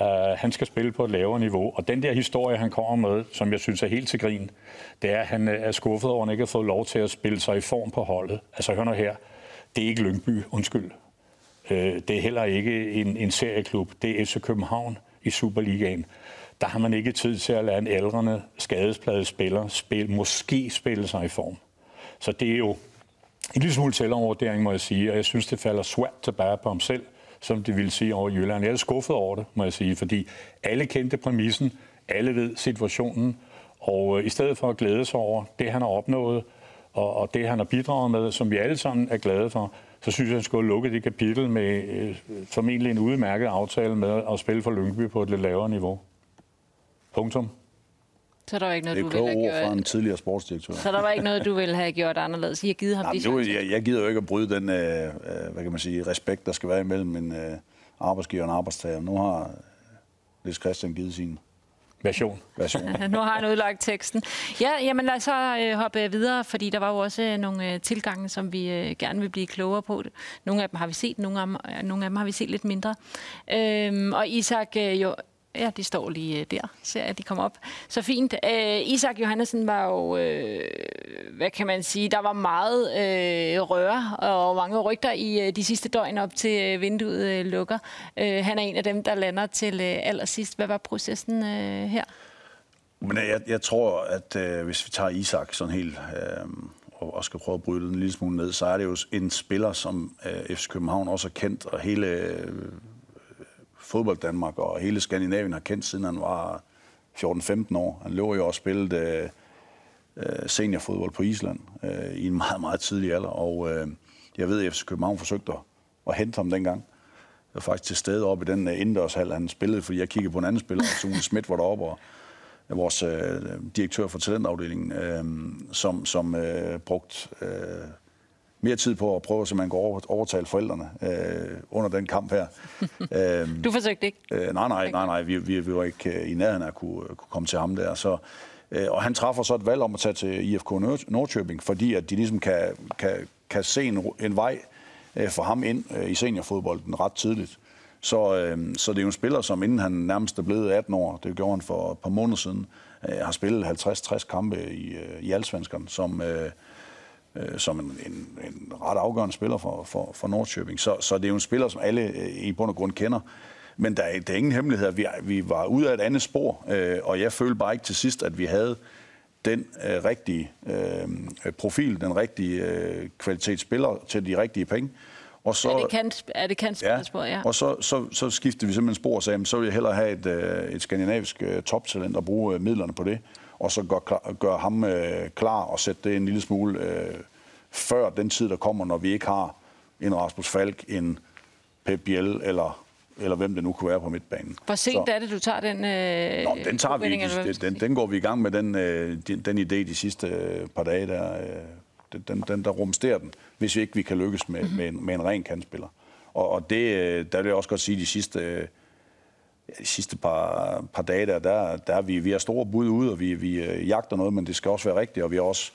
Uh, han skal spille på et lavere niveau, og den der historie, han kommer med, som jeg synes er helt til grin, det er, at han øh, er skuffet over, at han ikke har fået lov til at spille sig i form på holdet. Altså hør nu her, det er ikke Lyngby, undskyld. Øh, Det er heller ikke en, en serieklub. Det er FC København i Superligaen. Der har man ikke tid til at lade en ældrende, skadespladet spiller spille, måske spille sig i form. Så det er jo en lille smule selvovervurdering, må jeg sige, og jeg synes, det falder svært tilbage på ham selv, som det ville sige over i Jylland. Jeg er skuffet over det, må jeg sige, fordi alle kendte præmissen, alle ved situationen, og øh, i stedet for at glæde sig over det, han har opnået, og, og det, han har bidraget med, som vi alle sammen er glade for, så synes jeg, han skulle lukke det kapitel med øh, formentlig en udmærket aftale med at spille for Lyngby på et lidt lavere niveau. Punktum. Så der var ikke Det noget, er du ville have ord fra en gjort. tidligere sportsdirektør. Så der var ikke noget, du ville have gjort anderledes. I har givet ham Nej, de nu, jeg, jeg gider jo ikke at bryde den øh, øh, hvad kan man sige, respekt, der skal være imellem en, øh, arbejdsgiver og arbejdstager. Nu har Lis Christian givet sin version. version. nu har han udlagt teksten. Ja, jamen lad os så øh, hoppe videre, fordi der var jo også øh, nogle øh, tilgange, som vi øh, gerne vil blive klogere på. Nogle af dem har vi set, nogle af dem, øh, nogle af dem har vi set lidt mindre. Øhm, og Isak, øh, jo, Ja, de står lige øh, der, ser jeg, de kommer op. Så fint. Øh, Isak Johannesen var jo, øh, hvad kan man sige, der var meget øh, røre og mange rygter i øh, de sidste døgn op til øh, vinduet øh, lukker. Øh, han er en af dem, der lander til øh, allersidst. Hvad var processen øh, her? Men jeg, jeg tror, at øh, hvis vi tager Isak sådan helt øh, og, og skal prøve at bryde den en lille smule ned, så er det jo en spiller, som øh, FC København også har kendt, og hele... Øh, fodbold Danmark og hele Skandinavien har kendt, siden han var 14-15 år. Han lå jo og spillede øh, øh, seniorfodbold på Island øh, i en meget, meget tidlig alder. Og øh, jeg ved, at FC København forsøgte at, at hente ham dengang. Jeg var faktisk til stede oppe i den uh, indendørshal, han spillede, fordi jeg kiggede på en anden spiller, Sune Schmidt var deroppe, og øh, vores øh, direktør for talentafdelingen, øh, som, som øh, brugt øh, mere tid på at prøve at man går overtale forældrene øh, under den kamp her. øhm, du forsøgte ikke? Øh, nej, nej, nej, nej. Vi, vi, vi var ikke øh, i nærheden af at kunne, kunne komme til ham der. Så, øh, og han træffer så et valg om at tage til IFK Nordkøbing, fordi at de ligesom kan, kan, kan se en, en vej øh, for ham ind øh, i seniorfodbolden ret tidligt. Så, øh, så det er jo en spiller, som inden han nærmest er blevet 18 år, det gjorde han for et par måneder siden, øh, har spillet 50-60 kampe i, øh, i Allsvenskeren, som... Øh, øh, som en, en, en ret afgørende spiller for, for, for Nordsjøbing. Så, så det er jo en spiller, som alle øh, i bund og grund kender. Men der er, der er ingen hemmelighed. Vi, vi var ude af et andet spor, øh, og jeg følte bare ikke til sidst, at vi havde den øh, rigtige øh, profil, den rigtige øh, kvalitetsspiller til de rigtige penge. Og så, er det kant, er det kant ja, spor, ja. Og så, så, så skiftede vi simpelthen spor og sagde, så vil jeg hellere have et, øh, et skandinavisk toptalent og bruge midlerne på det og så gør, gør ham øh, klar og sætte det en lille smule øh, før den tid, der kommer, når vi ikke har en Rasmus Falk, en Pep Biel eller eller hvem det nu kunne være på midtbanen. Hvor sent så, er det, du tager den øh, Nå, den tager vi, den, den, den går vi i gang med, den, øh, den, den idé de sidste øh, par dage. Der, øh, den, den, der rumsterer den, hvis vi ikke vi kan lykkes med, mm-hmm. med, en, med en ren kantspiller. Og, og det, øh, der vil jeg også godt sige, de sidste... Øh, de sidste par, par dage, der, der, der er vi, vi har store bud ude, og vi, vi øh, jagter noget, men det skal også være rigtigt, og vi har også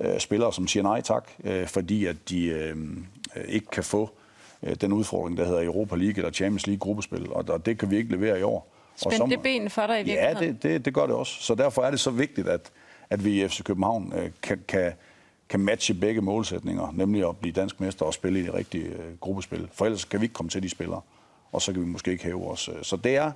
øh, spillere, som siger nej tak, øh, fordi at de øh, ikke kan få øh, den udfordring, der hedder Europa League eller Champions League gruppespil, og, og det kan vi ikke levere i år. Spændte det ben for dig i virkeligheden? Ja, det, det, det gør det også. Så derfor er det så vigtigt, at, at vi i FC København øh, kan, kan, kan matche begge målsætninger, nemlig at blive dansk mester og spille i det rigtige øh, gruppespil. For ellers kan vi ikke komme til de spillere og så kan vi måske ikke hæve os. Så det er,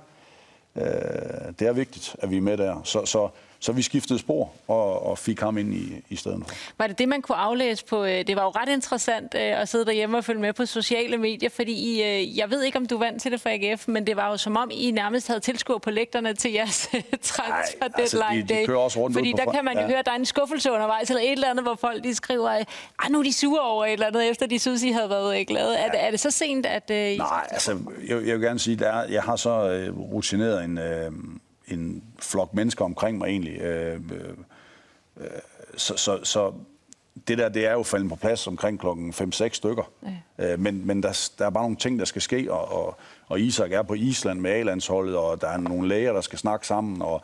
øh, det er vigtigt, at vi er med der. Så, så så vi skiftede spor og, og fik ham ind i, i stedet for. Var det det, man kunne aflæse på? Øh, det var jo ret interessant øh, at sidde derhjemme og følge med på sociale medier, fordi I, øh, jeg ved ikke, om du vandt til det for AGF, men det var jo som om, I nærmest havde tilskuer på lægterne til jeres transfer deadline altså, de, de kører også rundt Fordi der kan man jo ja. høre, at der er en skuffelse undervejs, eller et eller andet, hvor folk de skriver, at nu er de sure over et eller andet, efter de synes, I havde været glade. Ja. Er, det, er det så sent, at... I Nej, altså, jeg, jeg vil gerne sige, at jeg har så rutineret en... Øh, en flok mennesker omkring mig egentlig. Øh, øh, så, så, så det der, det er jo faldet på plads omkring klokken 5-6 stykker. Ja. Øh, men men der, der er bare nogle ting, der skal ske, og, og, og Isak er på Island med A-landsholdet, og der er nogle læger, der skal snakke sammen, og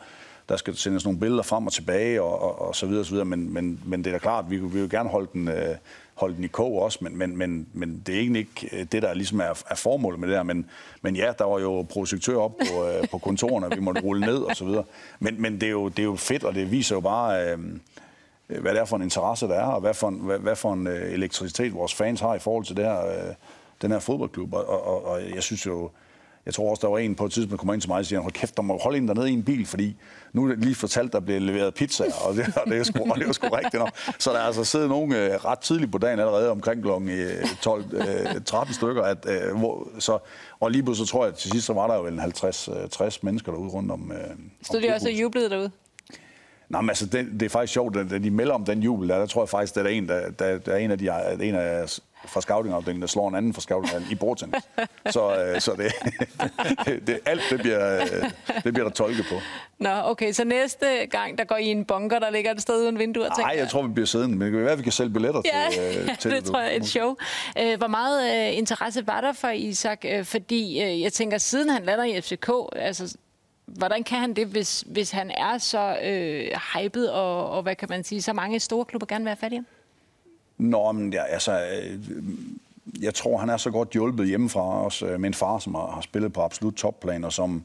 der skal sendes nogle billeder frem og tilbage, og, og, og så videre, og så videre. Men, men, men det er da klart, vi, vi vil gerne holde den, øh, holde den i kog også, men, men, men, men det er egentlig ikke øh, det, der ligesom er, er formålet med det her. Men, men ja, der var jo projektør op på, øh, på kontorerne, vi måtte rulle ned og så videre. Men, men det, er jo, det er jo fedt, og det viser jo bare... Øh, hvad det er for en interesse, der er, og hvad for en, hvad, hvad for en øh, elektricitet vores fans har i forhold til det her, øh, den her fodboldklub. Og, og, og jeg synes jo, jeg tror også, der var en på et tidspunkt, der kommer ind til mig og siger, hold kæft, der må holde en dernede i en bil, fordi nu er det lige fortalt, der bliver leveret pizza, og det, og det, er, sgu, og det er sgu rigtigt nok. Så der er altså siddet nogen øh, ret tidligt på dagen allerede omkring kl. 12, øh, 13 øh, stykker. At, øh, hvor, så, og lige pludselig tror jeg, at til sidst så var der jo en 50-60 mennesker derude rundt om... Øh, Stod de også og jublede derude? Nej, men altså, det, det er faktisk sjovt, at de melder om den jubel, der, der tror jeg faktisk, at der er en, der, der, der er en af, de, en af fra scoutingafdelingen, der slår en anden fra scoutingafdelingen i bordtennis. Så, øh, så det, det, alt det bliver, det bliver der tolket på. Nå, okay, så næste gang, der går I en bunker, der ligger et sted uden vinduer? Nej, jeg tror, vi bliver siddende, men det kan være, at vi kan sælge billetter ja, til, øh, til det. det tror jeg er et show. Øh, hvor meget øh, interesse var der for Isak? Øh, fordi øh, jeg tænker, siden han lander i FCK, altså hvordan kan han det, hvis, hvis han er så øh, hyped, og, og hvad kan man sige, så mange store klubber gerne vil have fat i ham? Nå, men ja, altså, øh, jeg tror, han er så godt hjulpet hjemmefra, også øh, med en far, som har, har spillet på absolut topplan, og som,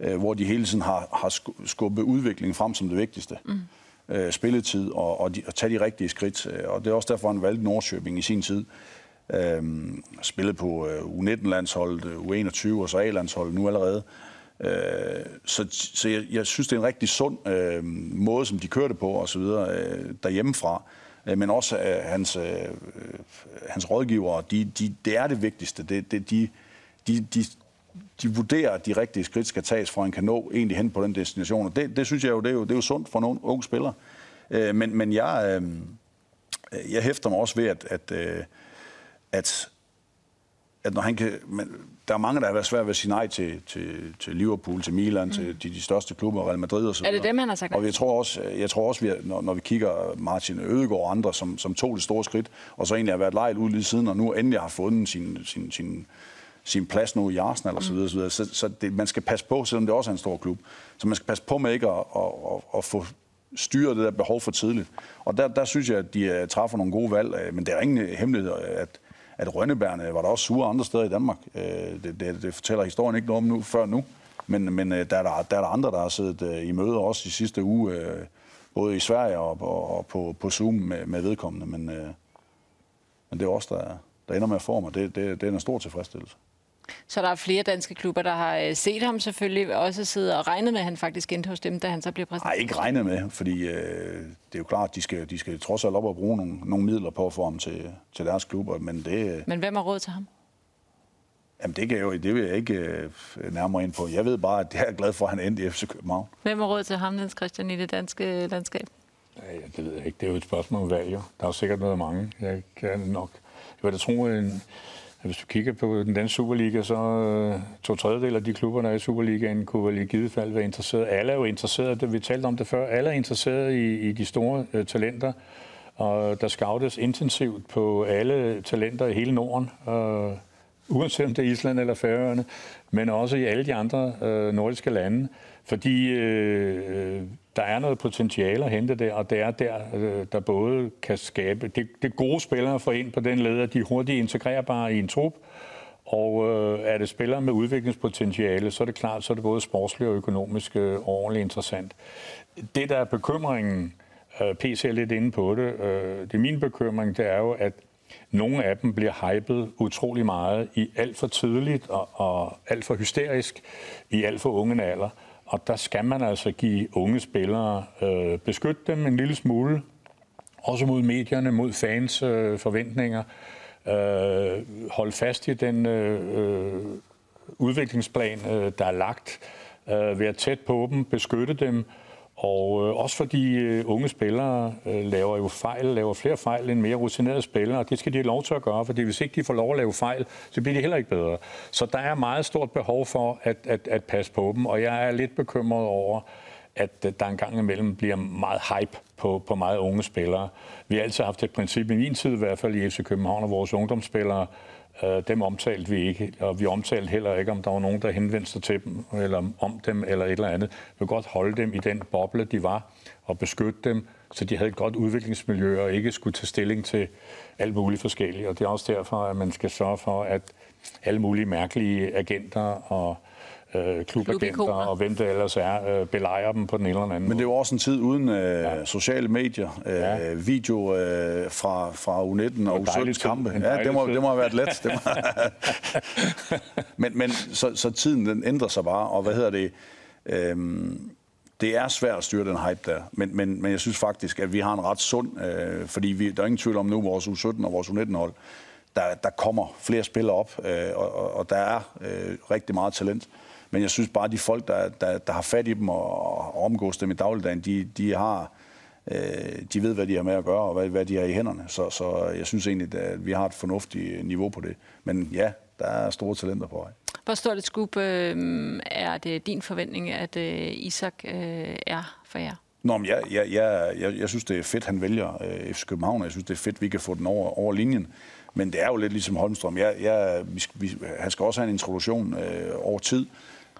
øh, hvor de hele tiden har, har skubbet udviklingen frem som det vigtigste. Mm. Øh, spilletid og, og, de, og tage de rigtige skridt. Og det er også derfor, han valgte Nordsjøbing i sin tid. Øh, spillet på øh, U19-landsholdet, U21 og så A-landsholdet nu allerede. Øh, så så jeg, jeg synes, det er en rigtig sund øh, måde, som de kørte på og så videre øh, derhjemmefra. Øh, Øh, men også øh, hans, øh, hans rådgivere, de, de, det er det vigtigste. Det, det, de, de, de, de vurderer, at de rigtige skridt skal tages, for at han kan nå egentlig hen på den destination. Og det, det synes jeg jo, det er jo, det er jo sundt for nogle unge spillere. Men, men jeg, jeg hæfter mig også ved, at, at, at at når han kan... Men, der er mange, der har været svært ved at sige nej til, til, til Liverpool, til Milan, mm. til de, de største klubber, Real Madrid og så Er det dem, han har sagt Og jeg tror også, jeg tror også vi, når, når vi kigger Martin Ødegaard og andre, som, som tog det store skridt, og så egentlig har været lejet ud lige siden, og nu endelig har fundet sin, sin, sin, sin plads nu i Arsenal og så videre, så, videre. så, så det, man skal passe på, selvom det også er en stor klub. Så man skal passe på med ikke at, at, at, at få styret det der behov for tidligt. Og der, der synes jeg, at de uh, træffer nogle gode valg, øh, men det er ingen hemmelighed, at at Rønnebærne var der også sure andre steder i Danmark. Øh, det, det, det fortæller historien ikke noget om nu, før nu. Men, men øh, der, er der, der er der andre, der har siddet øh, i møder også i sidste uge, øh, både i Sverige og, og, og på, på Zoom med, med vedkommende. Men, øh, men det er også der, der ender med at forme, det, det, det er en stor tilfredsstillelse. Så der er flere danske klubber, der har øh, set ham selvfølgelig, også siddet og regnet med, at han faktisk endte hos dem, da han så bliver præsident? Nej, ikke regnet med, fordi øh, det er jo klart, de skal, de skal trods alt op og bruge nogle, nogle midler på at få ham til, til deres klubber. Men, det, øh, men hvem har råd til ham? Jamen, det, kan jeg jo, det vil jeg ikke øh, nærmere ind på. Jeg ved bare, at jeg er glad for, at han endte i FC København. Hvem har råd til ham, Niels Christian, i det danske landskab? Ja, det ved jeg ikke. Det er jo et spørgsmål om valg, jo. Der er jo sikkert noget mange. Jeg kan nok... Jeg vil da tro, en, hvis du kigger på den danske Superliga, så øh, to tredjedel af de klubber, der er i Superligaen, kunne vel i givet fald være interesseret. Alle er jo interesseret, det, vi talte om det før, alle er interesseret i, i de store øh, talenter, og der scoutes intensivt på alle talenter i hele Norden, øh, uanset om det er Island eller Færøerne, men også i alle de andre øh, nordiske lande, fordi øh, der er noget potentiale at hente der, og det er der, øh, der både kan skabe det, det gode spillere for ind på den leder, de er hurtigt integrerbare i en trup, og øh, er det spillere med udviklingspotentiale, så er det klart, så er det både sportsligt og økonomisk øh, ordentligt interessant. Det, der er bekymringen, øh, PC er lidt inde på det, øh, det er min bekymring, det er jo, at nogle af dem bliver hypet utrolig meget i alt for tidligt og, og alt for hysterisk i alt for unge alder. Og der skal man altså give unge spillere, øh, beskytte dem en lille smule, også mod medierne, mod fans øh, forventninger, øh, holde fast i den øh, øh, udviklingsplan, øh, der er lagt, øh, være tæt på dem, beskytte dem, og øh, også fordi øh, unge spillere øh, laver jo fejl, laver flere fejl end mere rutinerede spillere, og det skal de have lov til at gøre, fordi hvis ikke de får lov at lave fejl, så bliver de heller ikke bedre. Så der er meget stort behov for at, at, at passe på dem, og jeg er lidt bekymret over, at øh, der engang imellem bliver meget hype på, på meget unge spillere. Vi har altid haft et princip, i min tid i hvert fald i FC København og vores ungdomsspillere, Øh, dem omtalte vi ikke, og vi omtalte heller ikke, om der var nogen, der henvendte sig til dem, eller om dem, eller et eller andet. Vi vil godt holde dem i den boble, de var, og beskytte dem, så de havde et godt udviklingsmiljø, og ikke skulle tage stilling til alt muligt forskelligt. Og det er også derfor, at man skal sørge for, at alle mulige mærkelige agenter og øh, klubagenter og hvem det ellers er, øh, belejrer dem på den ene eller anden Men det er jo også en tid uden øh, ja. sociale medier, øh, ja. video øh, fra, fra U19 og U17's kampe. Ja, det må, det må have været let. Det må... men men så, så tiden den ændrer sig bare, og hvad hedder det... Øh, det er svært at styre den hype der, men, men, men jeg synes faktisk, at vi har en ret sund, øh, fordi vi, der er ingen tvivl om nu, vores U17 og vores U19-hold, der, der kommer flere spillere op, øh, og, og der er øh, rigtig meget talent. Men jeg synes bare, at de folk, der, der, der har fat i dem og, og omgås dem i dagligdagen, de, de har... Øh, de ved, hvad de har med at gøre, og hvad, hvad de har i hænderne. Så, så jeg synes egentlig, at vi har et fornuftigt niveau på det. Men ja, der er store talenter på vej. Hvor stort et skub øh, er det din forventning, at øh, Isak øh, er for jer? Nå, men jeg, jeg, jeg, jeg, jeg synes, det er fedt, han vælger øh, FC København, jeg synes, det er fedt, vi kan få den over, over linjen. Men det er jo lidt ligesom Holmstrøm. Jeg, jeg, vi, vi, han skal også have en introduktion øh, over tid,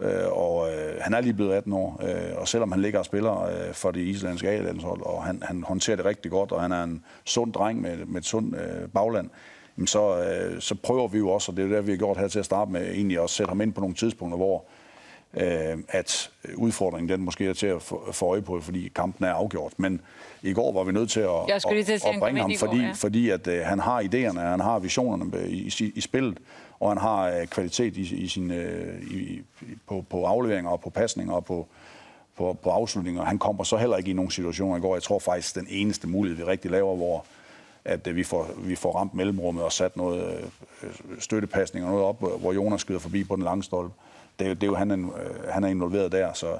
øh, og øh, han er lige blevet 18 år, øh, og selvom han ligger og spiller øh, for det islandske A-landshold, og han, han håndterer det rigtig godt, og han er en sund dreng med, med et sundt øh, bagland, så, øh, så prøver vi jo også, og det er det, vi har gjort her til at starte med, egentlig at sætte ham ind på nogle tidspunkter, hvor øh, at udfordringen den måske er til at få øje på, fordi kampen er afgjort. Men i går var vi nødt til at, at, at, at bringe ham, fordi, ja. fordi at, øh, han har idéerne, han har visionerne i, i, i spillet, og han har øh, kvalitet i, i sin, øh, i, på, på afleveringer og på pasninger og på, på, på afslutninger. Han kommer så heller ikke i nogen situationer i går. Jeg tror faktisk, den eneste mulighed, vi rigtig laver, hvor at øh, vi får, vi får ramt mellemrummet og sat noget øh, støttepasning og noget op, hvor Jonas skyder forbi på den lange stolpe. Det, er, det er jo, han er, øh, han er involveret der, så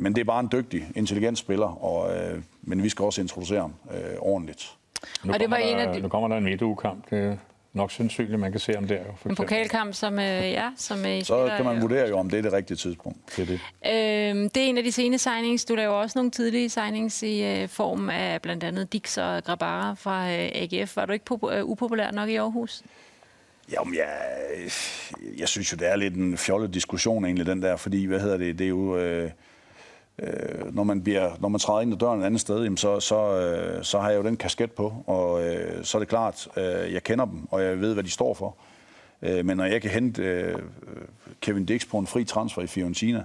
men det er bare en dygtig, intelligent spiller, og, øh, men vi skal også introducere ham øh, ordentligt. Nu og det var en af de... Nu kommer der en midtugekamp. Det nok sandsynligt, man kan se om det er. For en pokalkamp, som, øh, ja, som øh, Så spiller, kan man vurdere jo, om det er det rigtige tidspunkt. Det er, det. Øhm, det er en af de sene signings. Du laver også nogle tidlige signings i øh, form af blandt andet Dix og Grabara fra øh, AGF. Var du ikke øh, upopulær nok i Aarhus? Jamen, jeg, jeg synes jo, det er lidt en fjollet diskussion egentlig, den der, fordi, hvad hedder det, det er jo... Øh, øh, når, man bliver, når man træder ind ad døren et andet sted, jamen så, så, øh, så har jeg jo den kasket på, og øh, så er det klart, øh, jeg kender dem, og jeg ved, hvad de står for. Øh, men når jeg kan hente øh, øh Kevin Dix på en fri transfer i Fiorentina,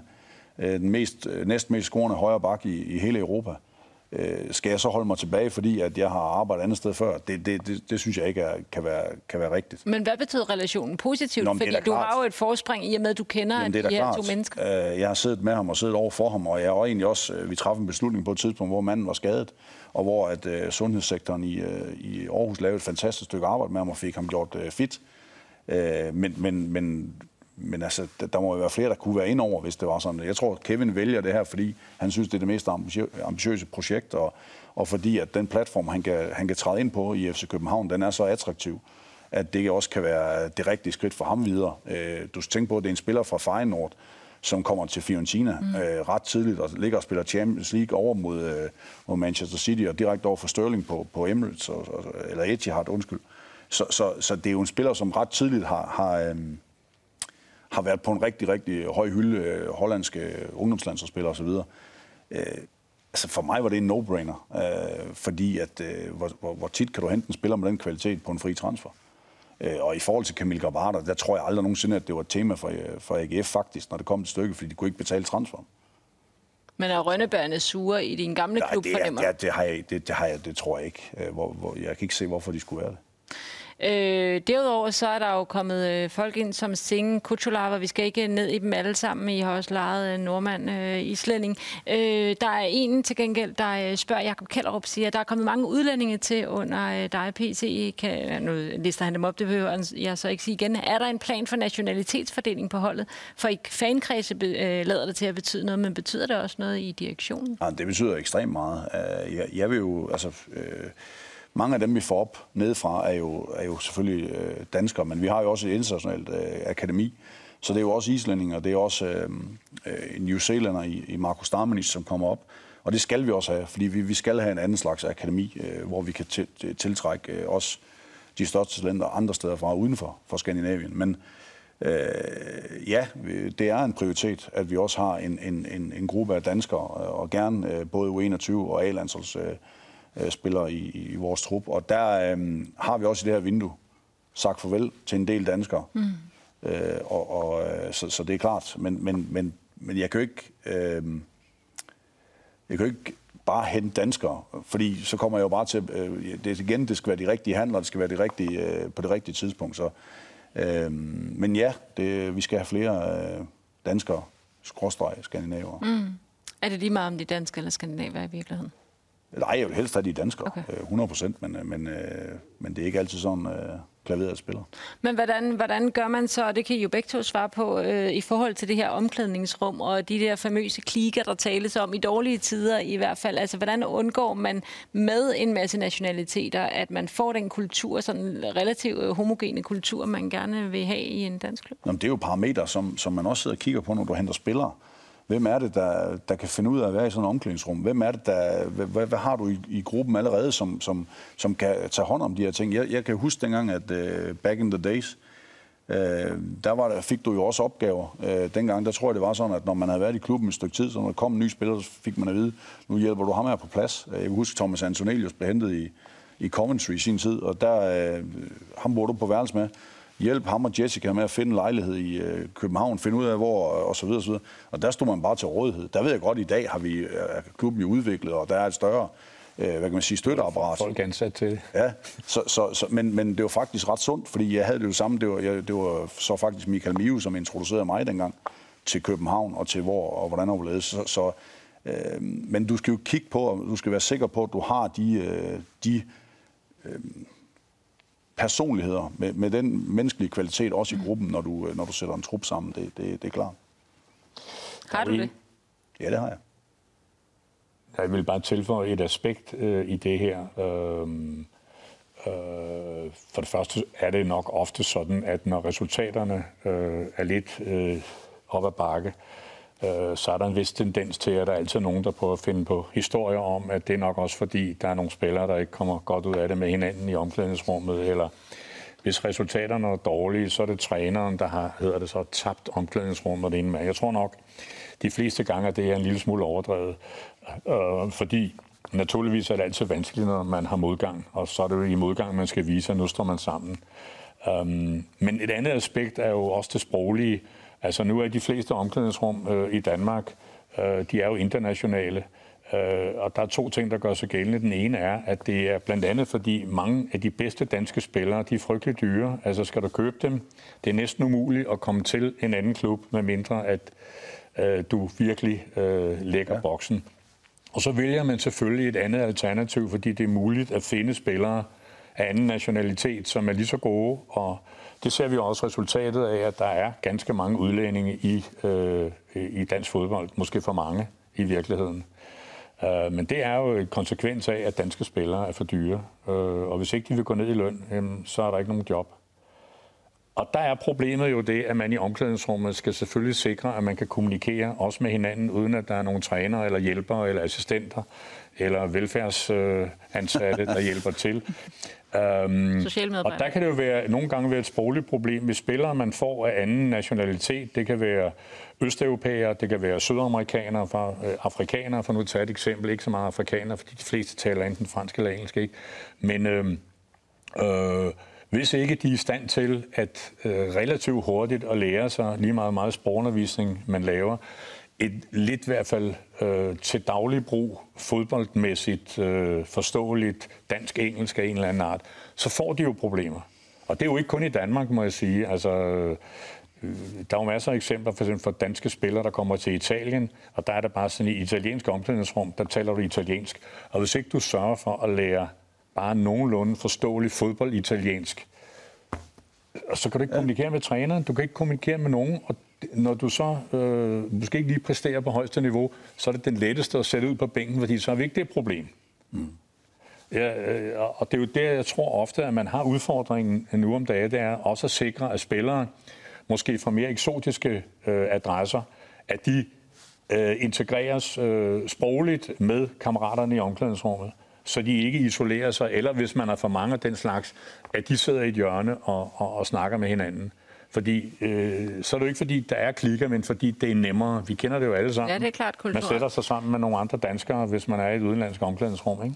øh, den mest, øh, næstmest scorende højre bak i, i hele Europa, øh, skal jeg så holde mig tilbage, fordi at jeg har arbejdet andet sted før? Det, det, det, det synes jeg ikke er, kan, være, kan være rigtigt. Men hvad betyder relationen positivt? Nå, fordi du klart. har jo et forspring i og med, at du kender Jamen, det er de her klart. to mennesker. Øh, jeg har siddet med ham og siddet over for ham, og jeg har egentlig også, øh, vi træffede en beslutning på et tidspunkt, hvor manden var skadet, og hvor at uh, sundhedssektoren i, uh, i Aarhus lavede et fantastisk stykke arbejde med ham og fik ham gjort uh, fit. Uh, men, men, men men altså, der må jo være flere, der kunne være ind over, hvis det var sådan. Jeg tror, Kevin vælger det her, fordi han synes, det er det mest ambitiøse projekt, og, og fordi at den platform, han kan, han kan træde ind på i FC København, den er så attraktiv, at det også kan være det rigtige skridt for ham videre. Øh, du skal tænke på, at det er en spiller fra Feyenoord, som kommer til Fiorentina mm. øh, ret tidligt og ligger og spiller Champions League over mod, øh, mod Manchester City og direkte over for Sterling på, på Emirates, og, og, eller Etihad, undskyld. Så, så, så det er jo en spiller, som ret tidligt har, har, øh, har været på en rigtig, rigtig høj hylde, øh, hollandske ungdomslandsspillere osv. Øh, altså for mig var det en no-brainer, øh, fordi at, øh, hvor, hvor, hvor tit kan du hente en spiller med den kvalitet på en fri transfer? Øh, og i forhold til Camille Gravata, der tror jeg aldrig nogensinde, at det var et tema for, øh, for AGF faktisk, når det kom til stykket, fordi de kunne ikke betale transfer. Men er Rønnebærne sure i din gamle klub, Nej, det, er, ja, det, har jeg, det, det, har jeg, det tror jeg ikke. Øh, hvor, hvor, jeg kan ikke se, hvorfor de skulle være det. Øh, derudover så er der jo kommet øh, folk ind som Singh, Kuchulava, vi skal ikke ned i dem alle sammen, I har også lejet øh, nordmand, øh, islænding. Øh, der er en til gengæld, der øh, spørger, Jakob Kellerup siger, der er kommet mange udlændinge til under øh, dig, PC. Kan, nu lister han dem op, det behøver jeg så ikke sige igen. Er der en plan for nationalitetsfordeling på holdet? For i fankredse øh, lader det til at betyde noget, men betyder det også noget i direktionen? Ja, det betyder ekstremt meget. Øh, jeg, jeg vil jo, altså... Øh, mange af dem, vi får op nedefra, er jo, er jo selvfølgelig øh, danskere, men vi har jo også et internationalt øh, akademi, så det er jo også islændinge, det er også øh, øh, New Zealander i, i Marco Starmanis, som kommer op. Og det skal vi også have, fordi vi, vi skal have en anden slags akademi, øh, hvor vi kan tiltrække øh, også de største talenter andre steder fra uden for, for Skandinavien. Men øh, ja, det er en prioritet, at vi også har en, en, en, en gruppe af danskere, øh, og gerne øh, både U21 og A-landsholds øh, øh, spillere i, i vores trup. Og der øh, har vi også i det her vindue sagt farvel til en del danskere. Mm. Øh, og, og, øh, så, så det er klart. Men, men, men, men jeg kan jo ikke... Øh, jeg kan jo ikke bare hente danskere, fordi så kommer jeg jo bare til, øh, det igen, det skal være de rigtige handler, det skal være de rigtige, øh, på det rigtige tidspunkt. Så, øh, men ja, det, vi skal have flere øh, danskere, skråstreg, skandinaver. Mm. Er det lige meget om de danske eller skandinaver i virkeligheden? Nej, jeg vil helst have de danskere, okay. 100 øh, procent, men, øh, men, øh, men det er ikke altid sådan, klaveret spiller. Men hvordan, hvordan gør man så, og det kan I jo begge to svare på, øh, i forhold til det her omklædningsrum og de der famøse klikker, der tales om i dårlige tider i hvert fald. Altså, hvordan undgår man med en masse nationaliteter, at man får den kultur, sådan relativt homogene kultur, man gerne vil have i en dansk klub? Jamen, det er jo parametre, som, som man også sidder og kigger på, når du henter spillere. Hvem er det, der, der kan finde ud af at være i sådan et omklædningsrum? Hvem er det, der, hvad, hvad har du i, i gruppen allerede, som, som, som kan tage hånd om de her ting? Jeg, jeg kan huske dengang, at uh, back in the days, uh, der, var der fik du jo også opgaver. Uh, dengang, der tror jeg, det var sådan, at når man havde været i klubben et stykke tid, så når der kom en ny spiller, så fik man at vide, nu hjælper du ham her på plads. Uh, jeg kan huske, Thomas Antonelius blev hentet i, i Coventry i sin tid, og der, uh, ham bor du på værelse med hjælp ham og Jessica med at finde en lejlighed i øh, København, finde ud af hvor, og så videre, så videre. Og der stod man bare til rådighed. Der ved jeg godt, at i dag har vi øh, klubben jo udviklet, og der er et større øh, hvad kan man sige, støtteapparat. Folk ansat til det. Ja, så, så, så, men, men det var faktisk ret sundt, fordi jeg havde det jo samme. Det var, jeg, det var så faktisk Michael Miu, som introducerede mig dengang til København og til hvor og hvordan og hvorledes. Så, så, øh, men du skal jo kigge på, og du skal være sikker på, at du har de, øh, de øh, personligheder, med, med den menneskelige kvalitet også i gruppen, når du, når du sætter en trup sammen. Det, det, det er klart. Har du det? Ja, det har jeg. Jeg vil bare tilføje et aspekt øh, i det her. Øhm, øh, for det første er det nok ofte sådan, at når resultaterne øh, er lidt øh, op ad bakke, øh, Øh, så er der en vis tendens til, at der er altid nogen, der prøver at finde på historier om, at det er nok også fordi, der er nogle spillere, der ikke kommer godt ud af det med hinanden i omklædningsrummet, eller hvis resultaterne er dårlige, så er det træneren, der har, hedder det så, tabt omklædningsrummet inden ene med. Jeg tror nok, de fleste gange, at det er en lille smule overdrevet, øh, fordi naturligvis er det altid vanskeligt, når man har modgang, og så er det jo i modgang, man skal vise, at nu står man sammen. Um, men et andet aspekt er jo også det sproglige. Altså nu er de fleste omklædningsrum øh, i Danmark, øh, de er jo internationale. Øh, og der er to ting, der gør sig gældende. Den ene er, at det er blandt andet, fordi mange af de bedste danske spillere, de er frygtelig dyre. Altså skal du købe dem, det er næsten umuligt at komme til en anden klub, med mindre at øh, du virkelig øh, lægger ja. boksen. Og så vælger man selvfølgelig et andet alternativ, fordi det er muligt at finde spillere af anden nationalitet, som er lige så gode og det ser vi også resultatet af, at der er ganske mange udlændinge i, øh, i dansk fodbold. Måske for mange i virkeligheden. Øh, men det er jo en konsekvens af, at danske spillere er for dyre. Øh, og hvis ikke de vil gå ned i løn, jamen, så er der ikke nogen job. Og der er problemet jo det, at man i omklædningsrummet skal selvfølgelig sikre, at man kan kommunikere også med hinanden, uden at der er nogle trænere eller hjælpere eller assistenter eller velfærdsansatte, der hjælper til. Um, og der kan det jo være, nogle gange være et sprogligt problem, hvis spillere man får af anden nationalitet. Det kan være østeuropæere, det kan være sydamerikanere, fra, øh, afrikanere, for nu at tage et eksempel. Ikke så meget afrikanere, fordi de fleste taler enten fransk eller engelsk. Ikke? Men øh, øh, hvis ikke de er i stand til at øh, relativt hurtigt at lære sig lige meget meget sprogundervisning, man laver, et lidt i hvert fald øh, til daglig brug, fodboldmæssigt øh, forståeligt dansk-engelsk af en eller anden art, så får de jo problemer. Og det er jo ikke kun i Danmark, må jeg sige. Altså, øh, der er jo masser af eksempler for eksempel for danske spillere, der kommer til Italien, og der er der bare sådan i italiensk omklædningsrum, der taler du italiensk. Og hvis ikke du sørger for at lære bare nogenlunde forståelig fodbold italiensk, så kan du ikke kommunikere med træneren, du kan ikke kommunikere med nogen, og når du så øh, måske ikke lige præsterer på højeste niveau, så er det den letteste at sætte ud på bænken, fordi så har vi ikke det problem. Mm. Ja, øh, og det er jo der, jeg tror ofte, at man har udfordringen nu om dagen, det er også at sikre, at spillere, måske fra mere eksotiske øh, adresser, at de øh, integreres øh, sprogligt med kammeraterne i omklædningsrummet, så de ikke isolerer sig, eller hvis man er for mange af den slags, at de sidder i et hjørne og, og, og snakker med hinanden. Fordi, øh, så er det jo ikke fordi, der er klikker, men fordi det er nemmere. Vi kender det jo alle sammen. Ja, det er klart kultur. Man sætter sig sammen med nogle andre danskere, hvis man er i et udenlandsk omklædningsrum, ikke?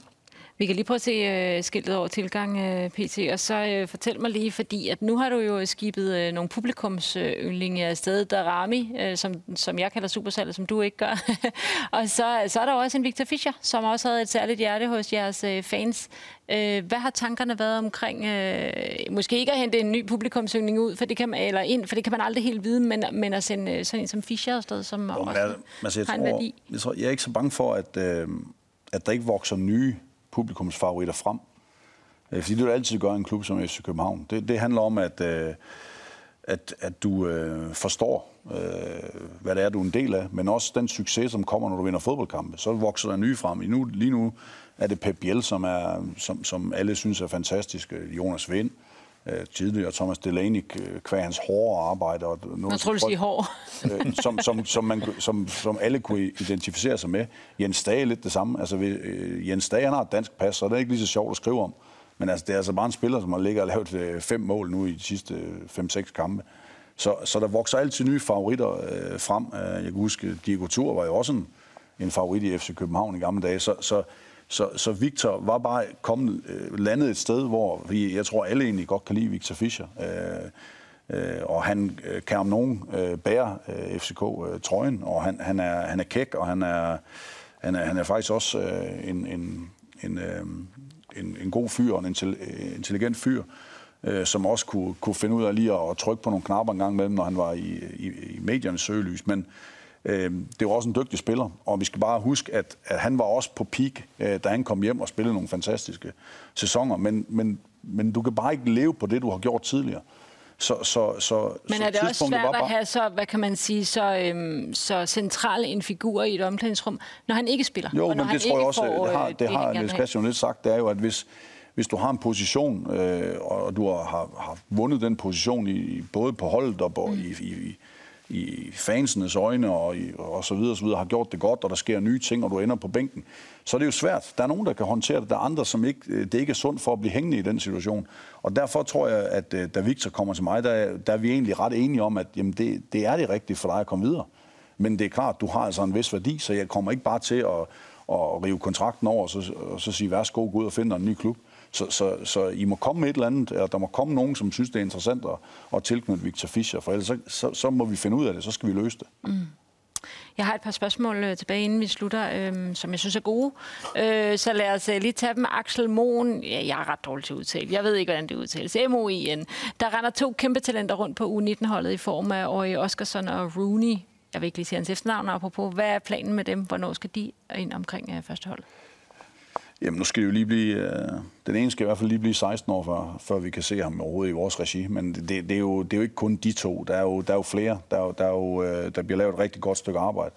Vi kan lige prøve at se uh, skiltet over tilgang, uh, PT, og så uh, fortæl mig lige, fordi at nu har du jo skibet uh, nogle publikumsyndlinge afsted, der Rami, uh, som, som jeg kalder supersalget, som du ikke gør. og så, så er der også en Victor Fischer, som også havde et særligt hjerte hos jeres uh, fans. Uh, hvad har tankerne været omkring, uh, måske ikke at hente en ny publikumsyndling ud, for det kan man, eller ind, for det kan man aldrig helt vide, men, men at sende uh, sådan en som Fischer afsted, som jo, også altså, jeg har tror, en værdi. Jeg, tror, jeg er ikke så bange for, at, uh, at der ikke vokser nye publikumsfavoritter frem. Øh, fordi det vil altid gøre en klub som FC København. Det, det handler om, at, øh, at, at du øh, forstår, øh, hvad det er, du er en del af, men også den succes, som kommer, når du vinder fodboldkampe. Så vokser der nye frem. Nu, lige nu er det Pep Biel, som, er, som, som alle synes er fantastisk. Øh, Jonas Vind, øh, tidligere Thomas Delaney, kvæg hans hårde arbejde. Og noget, jeg tror, du siger hård. øh, som, som, som, man, som, som alle kunne identificere sig med. Jens Dage er lidt det samme. Altså, øh, Jens Dage han har et dansk pas, så det er ikke lige så sjovt at skrive om. Men altså, det er altså bare en spiller, som har ligget og lavet øh, fem mål nu i de sidste øh, fem-seks kampe. Så, så der vokser altid nye favoritter øh, frem. Øh, jeg kan huske, Diego Tur var jo også en, en favorit i FC København i gamle dage. Så, så, så, så Victor var bare kommet, øh, landet et sted, hvor vi, jeg tror, alle egentlig godt kan lide Victor Fischer. Øh, øh, og han øh, kan om nogen øh, bære øh, FCK-trøjen, øh, og han, han, er, han er kæk, og han er, han er, han er faktisk også øh, en, en, en, øh, en, en god fyr og en øh, intelligent fyr, øh, som også kunne, kunne finde ud af lige at, at trykke på nogle knapper en gang imellem, når han var i, i, i mediernes søgelys. Men øh, det var også en dygtig spiller, og vi skal bare huske, at, at han var også på peak, øh, da han kom hjem og spillede nogle fantastiske sæsoner. Men, men, men du kan bare ikke leve på det, du har gjort tidligere. Så, så, så, Men er det så også svært bare... at have så, hvad kan man sige, så, øhm, så central en figur i et omklædningsrum, når han ikke spiller? Jo, og men det tror jeg også, får, det har, det, det har Niels Christian lidt sagt, det er jo, at hvis, hvis du har en position, øh, og du har, har vundet den position i, både på holdet og på, mm. i, i, i fansenes øjne og, i, og så videre, så videre, har gjort det godt, og der sker nye ting, og du ender på bænken, så er det jo svært. Der er nogen, der kan håndtere det, der er andre, som ikke, øh, det ikke er sundt for at blive hængende i den situation. Og derfor tror jeg, at øh, da Victor kommer til mig, der, der er vi egentlig ret enige om, at jamen, det, det er det rigtige for dig at komme videre. Men det er klart, du har altså en vis værdi, så jeg kommer ikke bare til at, at rive kontrakten over og så, og så sige, værsgo, gå ud og finde en ny klub. Så, så, så I må komme med et eller andet, eller der må komme nogen, som synes, det er interessant at, at tilknytte Victor Fischer, for ellers så, så, så må vi finde ud af det, så skal vi løse det. Mm. Jeg har et par spørgsmål øh, tilbage, inden vi slutter, øh, som jeg synes er gode. Øh, så lad os øh, lige tage dem. Axel Moen, ja, jeg er ret dårlig til at udtale. Jeg ved ikke, hvordan det udtales. M-O-I-N. Der render to kæmpe talenter rundt på U19-holdet i form af Ori Oskarsson og Rooney. Jeg vil ikke lige sige hans efternavn apropos. Hvad er planen med dem? Hvornår skal de ind omkring øh, første hold? Jamen, nu skal det jo lige blive... Øh, den ene skal i hvert fald lige blive 16 år, før, før vi kan se ham overhovedet i vores regi. Men det, det, er jo, det er jo ikke kun de to. Der er jo, der er jo flere. Der, er jo, der, er jo, øh, der bliver lavet et rigtig godt stykke arbejde.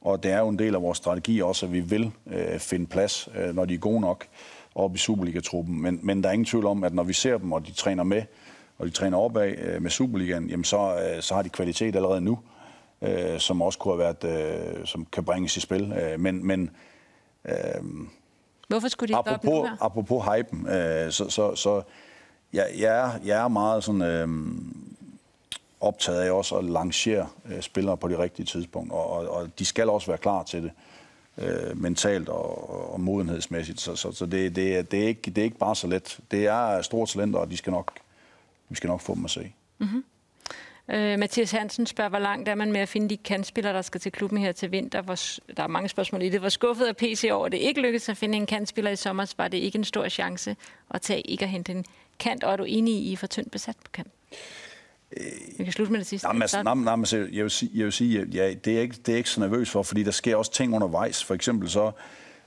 Og det er jo en del af vores strategi også, at vi vil øh, finde plads, øh, når de er gode nok, op i Superliga-truppen. Men, men der er ingen tvivl om, at når vi ser dem, og de træner med, og de træner opad øh, med Superligaen, jamen så, øh, så har de kvalitet allerede nu, øh, som også kunne have været, øh, som kan bringes i spil. Øh, men men øh, Hvorfor skulle de apropos, op nu her? Apropos hypen, øh, så, så, så jeg, jeg, er, jeg er meget sådan, øh, optaget af også at lancere øh, spillere på de rigtige tidspunkt, og, og, og de skal også være klar til det øh, mentalt og, og modenhedsmæssigt. Så, så, så det, det, det, er ikke, det er ikke bare så let. Det er store talenter, og de skal nok, vi skal nok få dem at se. Mm-hmm. Øh, Mathias Hansen spørger, hvor langt er man med at finde de kandspillere, der skal til klubben her til vinter? Hvor, der er mange spørgsmål i det. Hvor skuffet af PC over, det ikke lykkedes at finde en kandspiller i sommer, var det ikke en stor chance at tage ikke at hente en kant, og er du enig i, at I er for tyndt besat på kant? Vi kan slutte med det sidste. Nej, men, altså, nej, nej, altså, jeg vil sige, jeg vil sige ja, det, er ikke, det er ikke så nervøs for, fordi der sker også ting undervejs. For eksempel så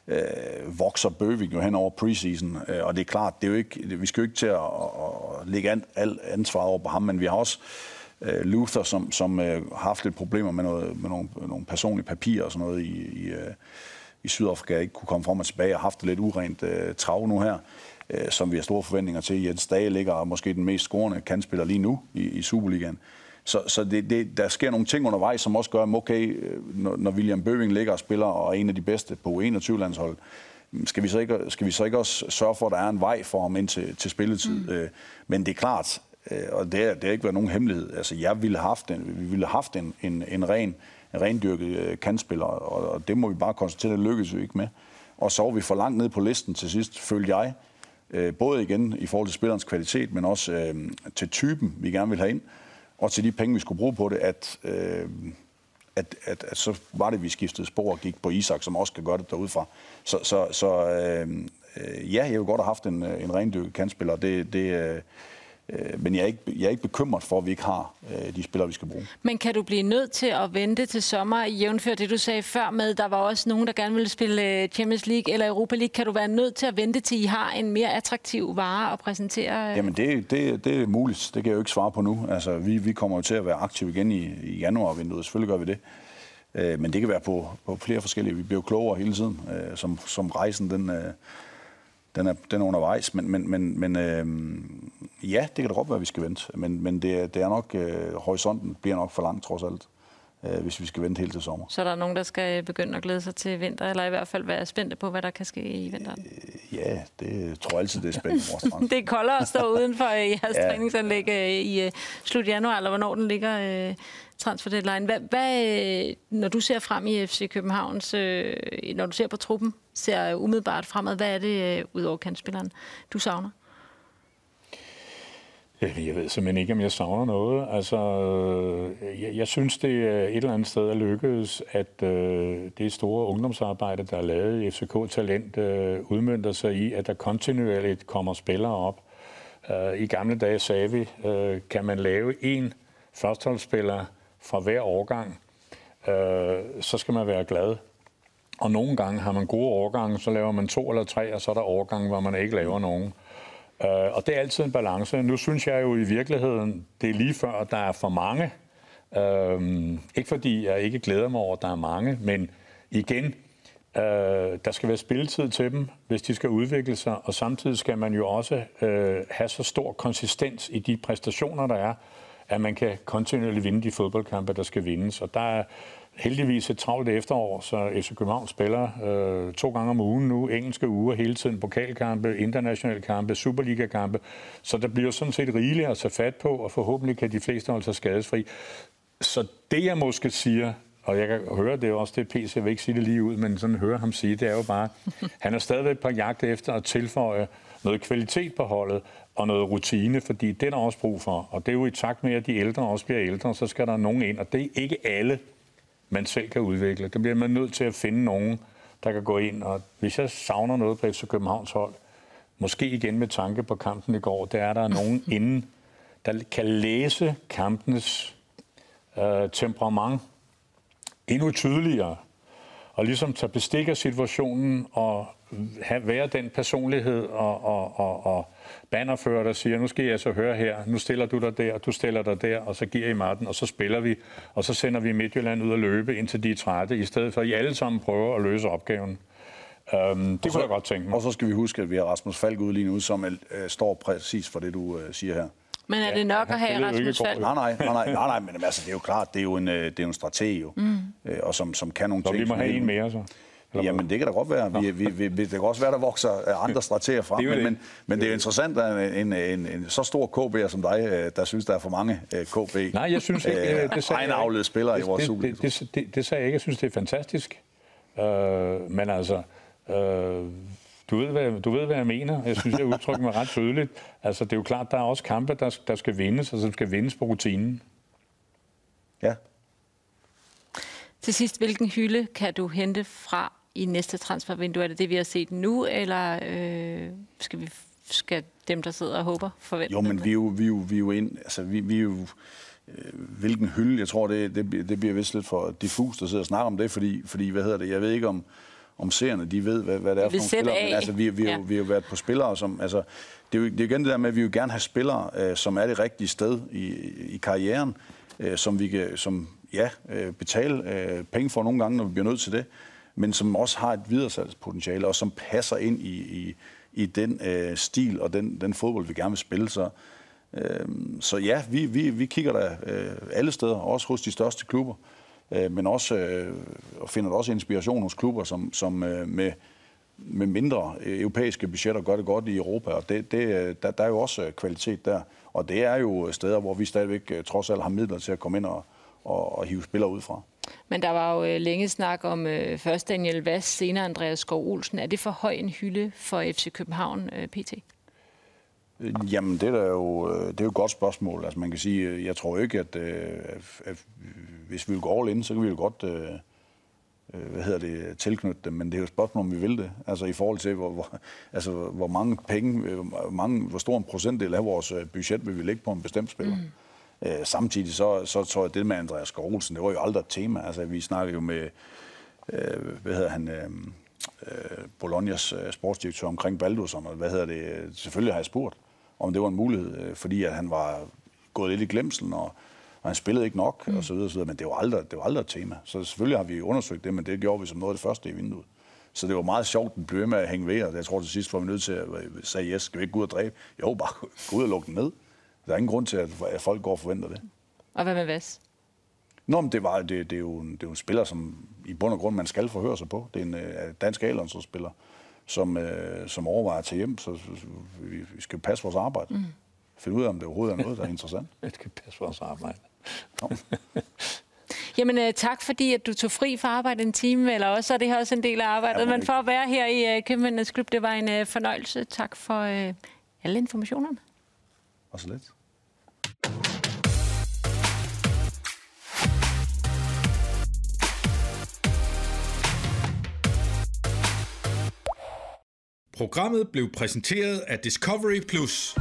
øh, vokser Bøving jo hen over preseason, øh, og det er klart, det er jo ikke, vi skal jo ikke til at, at, at lægge an, alt ansvar over på ham, men vi har også øh, Luther, som, som øh, har haft lidt problemer med, noget, med nogle, nogle personlige papirer og sådan noget i, i, øh, i Sydafrika, ikke kunne komme frem og tilbage og haft det lidt urent øh, trav nu her, øh, som vi har store forventninger til. Jens Dage ligger måske den mest scorende kandspiller lige nu i, i Superligaen. Så, så det, det, der sker nogle ting undervejs, som også gør, at okay, øh, når, når William Bøving ligger og spiller og er en af de bedste på 21-landsholdet, skal vi, så ikke, skal vi så ikke også sørge for, at der er en vej for ham ind til, til spilletid? Mm. Øh, men det er klart, Øh, Øh, og det, det har ikke været nogen hemmelighed. Altså, jeg ville have haft en, vi ville have haft en, en, en ren, en rendyrket øh, kantspiller, og, og det må vi bare konstatere, det lykkedes vi ikke med. Og så var vi for langt ned på listen til sidst, følte jeg. Øh, både igen i forhold til spillerens kvalitet, men også øh, til typen, vi gerne vil have ind, og til de penge, vi skulle bruge på det, at, øh, at, at, at så var det, at vi skiftede spor og gik på Isak, som også kan gøre det derudfra. Så, så, så øh, ja, jeg ville godt have haft en, en rendyrket kantspiller. Det, det, Øh, men jeg er, ikke, jeg er ikke bekymret for, at vi ikke har øh, de spillere, vi skal bruge. Men kan du blive nødt til at vente til sommer, jævnfør det, du sagde før med, der var også nogen, der gerne ville spille øh, Champions League eller Europa League. Kan du være nødt til at vente til, I har en mere attraktiv vare at præsentere? Jamen, det, det, det er muligt. Det kan jeg jo ikke svare på nu. Altså, vi, vi kommer jo til at være aktive igen i, i januarvinduet. Selvfølgelig gør vi det. Men det kan være på, på flere forskellige. Vi bliver klogere hele tiden, som, som rejsen den, den er, den er undervejs, men, men, men, men øh, ja, det kan da godt være, at vi skal vente. Men, men det, det er nok, øh, horisonten bliver nok for lang trods alt, øh, hvis vi skal vente helt til sommer. Så der er nogen, der skal begynde at glæde sig til vinter, eller i hvert fald være spændte på, hvad der kan ske i vinteren? Øh, ja, det tror jeg altid, det er spændende. det er koldere at stå uden for jeres ja. træningsanlæg øh, i uh, slut januar, eller hvornår den ligger, transfer deadline. Hvad, hvad, når du ser frem i FC Københavns, øh, når du ser på truppen, ser umiddelbart fremad, hvad er det, øh, ud over kantspilleren, du savner? Jeg ved simpelthen ikke, om jeg savner noget. Altså, øh, jeg, jeg synes, det er et eller andet sted at lykkedes, at øh, det store ungdomsarbejde, der er lavet i FCK Talent, øh, udmyndter sig i, at der kontinuerligt kommer spillere op. Øh, I gamle dage sagde vi, øh, kan man lave en førsteholdsspiller fra hver årgang, øh, så skal man være glad. Og nogle gange har man gode årgange, så laver man to eller tre, og så er der årgange, hvor man ikke laver nogen. Øh, og det er altid en balance. Nu synes jeg jo i virkeligheden, det er lige før, at der er for mange. Øh, ikke fordi jeg ikke glæder mig over, at der er mange, men igen, øh, der skal være spilletid til dem, hvis de skal udvikle sig, og samtidig skal man jo også øh, have så stor konsistens i de præstationer, der er, at man kan kontinuerligt vinde de fodboldkampe, der skal vindes. Og der er heldigvis et travlt efterår, så FC København spiller øh, to gange om ugen nu, engelske uger hele tiden, pokalkampe, internationale kampe, Superliga-kampe. Så der bliver sådan set rigeligt at tage fat på, og forhåbentlig kan de fleste holde sig skadesfri. Så det jeg måske siger, og jeg kan høre, det er også det, PC, jeg vil ikke sige det lige ud, men sådan høre ham sige, det er jo bare, han er stadigvæk på jagt efter at tilføje noget kvalitet på holdet, og noget rutine, fordi det er der også brug for. Og det er jo i takt med, at de ældre også bliver ældre, så skal der nogen ind, og det er ikke alle, man selv kan udvikle. Det bliver man nødt til at finde nogen, der kan gå ind. Og hvis jeg savner noget på FC Københavns hold, måske igen med tanke på kampen i går, det er, der er nogen inden, der kan læse kampens øh, temperament endnu tydeligere, og ligesom tage bestik af situationen og have, være den personlighed og, og, og, og bannerfører, der siger, nu skal jeg så høre her, nu stiller du dig der, du stiller dig der, og så giver I matten, og så spiller vi, og så sender vi Midtjylland ud at løbe, indtil de er trætte, i stedet for at I alle sammen prøver at løse opgaven. Um, det kunne jeg godt tænke mig. Og så skal vi huske, at vi har Rasmus Falk ude lige nu, som uh, står præcis for det, du uh, siger her. Men er det nok ja, at have Rasmus Falk? Nej, nej, nej, nej, nej, nej, men altså, det er jo klart, det er jo en, det er jo en strategi, jo, mm. og som, som kan nogle så ting. Så vi må have en mere, så? Eller Jamen, det kan da godt være. Vi, vi, vi, det kan også være, der vokser andre strateger frem. men, men, men det er jo interessant, at en, en, en, en så stor KB'er som dig, øh, der synes, der er for mange øh, KB. Nej, jeg synes ikke. Øh, det sagde jeg spillere det, i vores det, det, det, det, det sagde jeg ikke. Jeg synes, det er fantastisk. Uh, men altså... Uh, du ved, hvad, du ved, hvad jeg mener. Jeg synes, jeg udtrykker mig ret tydeligt. Altså, det er jo klart, der er også kampe, der, der skal vindes, og som skal vindes på rutinen. Ja. Til sidst, hvilken hylde kan du hente fra i næste transfervindue? Er det det, vi har set nu, eller øh, skal, vi, skal dem, der sidder og håber, forvente Jo, men vi er jo, vi er jo, vi er jo ind, altså vi, vi er jo, øh, hvilken hylde, jeg tror, det, det, det bliver vist lidt for diffust at sidde og snakke om det, fordi, fordi hvad hedder det, jeg ved ikke om, om seerne, de ved, hvad, hvad det er for nogle spillere, men altså, vi, vi, ja. jo, vi har jo været på spillere, som, altså, det er jo, det er jo igen det der med, at vi vil gerne have spillere, øh, som er det rigtige sted i, i karrieren, øh, som vi kan, som, ja, øh, betale øh, penge for nogle gange, når vi bliver nødt til det men som også har et videresalgspotentiale, og som passer ind i, i, i den øh, stil og den, den fodbold, vi gerne vil spille. Så, øh, så ja, vi, vi, vi kigger der øh, alle steder, også hos de største klubber, øh, men også øh, og finder der også inspiration hos klubber, som, som øh, med, med mindre europæiske budgetter gør det godt i Europa, og det, det, øh, der, der er jo også øh, kvalitet der. Og det er jo steder, hvor vi stadigvæk øh, trods alt har midler til at komme ind og, og, og hive spillere ud fra. Men der var jo øh, længe snak om øh, først Daniel Vass, senere Andreas Skov Olsen. Er det for høj en hylde for FC København, øh, PT? Jamen, det er jo, det er jo et godt spørgsmål. Altså, man kan sige, jeg tror ikke, at, at hvis vi vil gå all in, så kan vi jo godt øh, hvad hedder det, tilknytte dem, men det er jo et spørgsmål, om vi vil det. Altså i forhold til, hvor, hvor, altså, hvor mange penge, øh, hvor, mange, hvor stor en procentdel af vores øh, budget vil vi lægge på en bestemt spiller. Mm. Øh, samtidig så, så tror jeg, at det med Andreas Skålsen, det var jo aldrig et tema. Altså vi snakkede jo med, øh, hvad hedder han, øh, øh, Bolognas øh, sportsdirektør omkring Baldus, om, hvad hedder det, selvfølgelig har jeg spurgt, om det var en mulighed, øh, fordi at han var gået lidt i glemselen, og, og han spillede ikke nok, mm. og så videre, så videre, men det var, aldrig, det var aldrig et tema. Så selvfølgelig har vi undersøgt det, men det gjorde vi som noget af det første i vinduet. Så det var meget sjovt, den blev med at hænge ved, og jeg tror til sidst var vi nødt til at sige, yes, skal vi ikke gå ud og dræbe? Jo, bare gå ud og lukke den ned. Der er ingen grund til, at folk går og forventer det. Og hvad med Vas? Nå, men det, var, det, det, er jo, en, det er jo en spiller, som i bund og grund man skal forhøre sig på. Det er en uh, dansk A-landsholdsspiller, som, uh, som overvejer tage hjem, så, så vi, vi skal passe vores arbejde. Mm. Finde ud af, om det overhovedet er noget, der er interessant. Vi skal passe vores arbejde. Jamen uh, tak, fordi at du tog fri for arbejde en time, eller også er det her også en del af arbejdet. Ja, men for at være her i uh, Købmændenes Klub, det var en uh, fornøjelse. Tak for uh, alle informationerne. Og så lidt. Programmet blev præsenteret af Discovery Plus.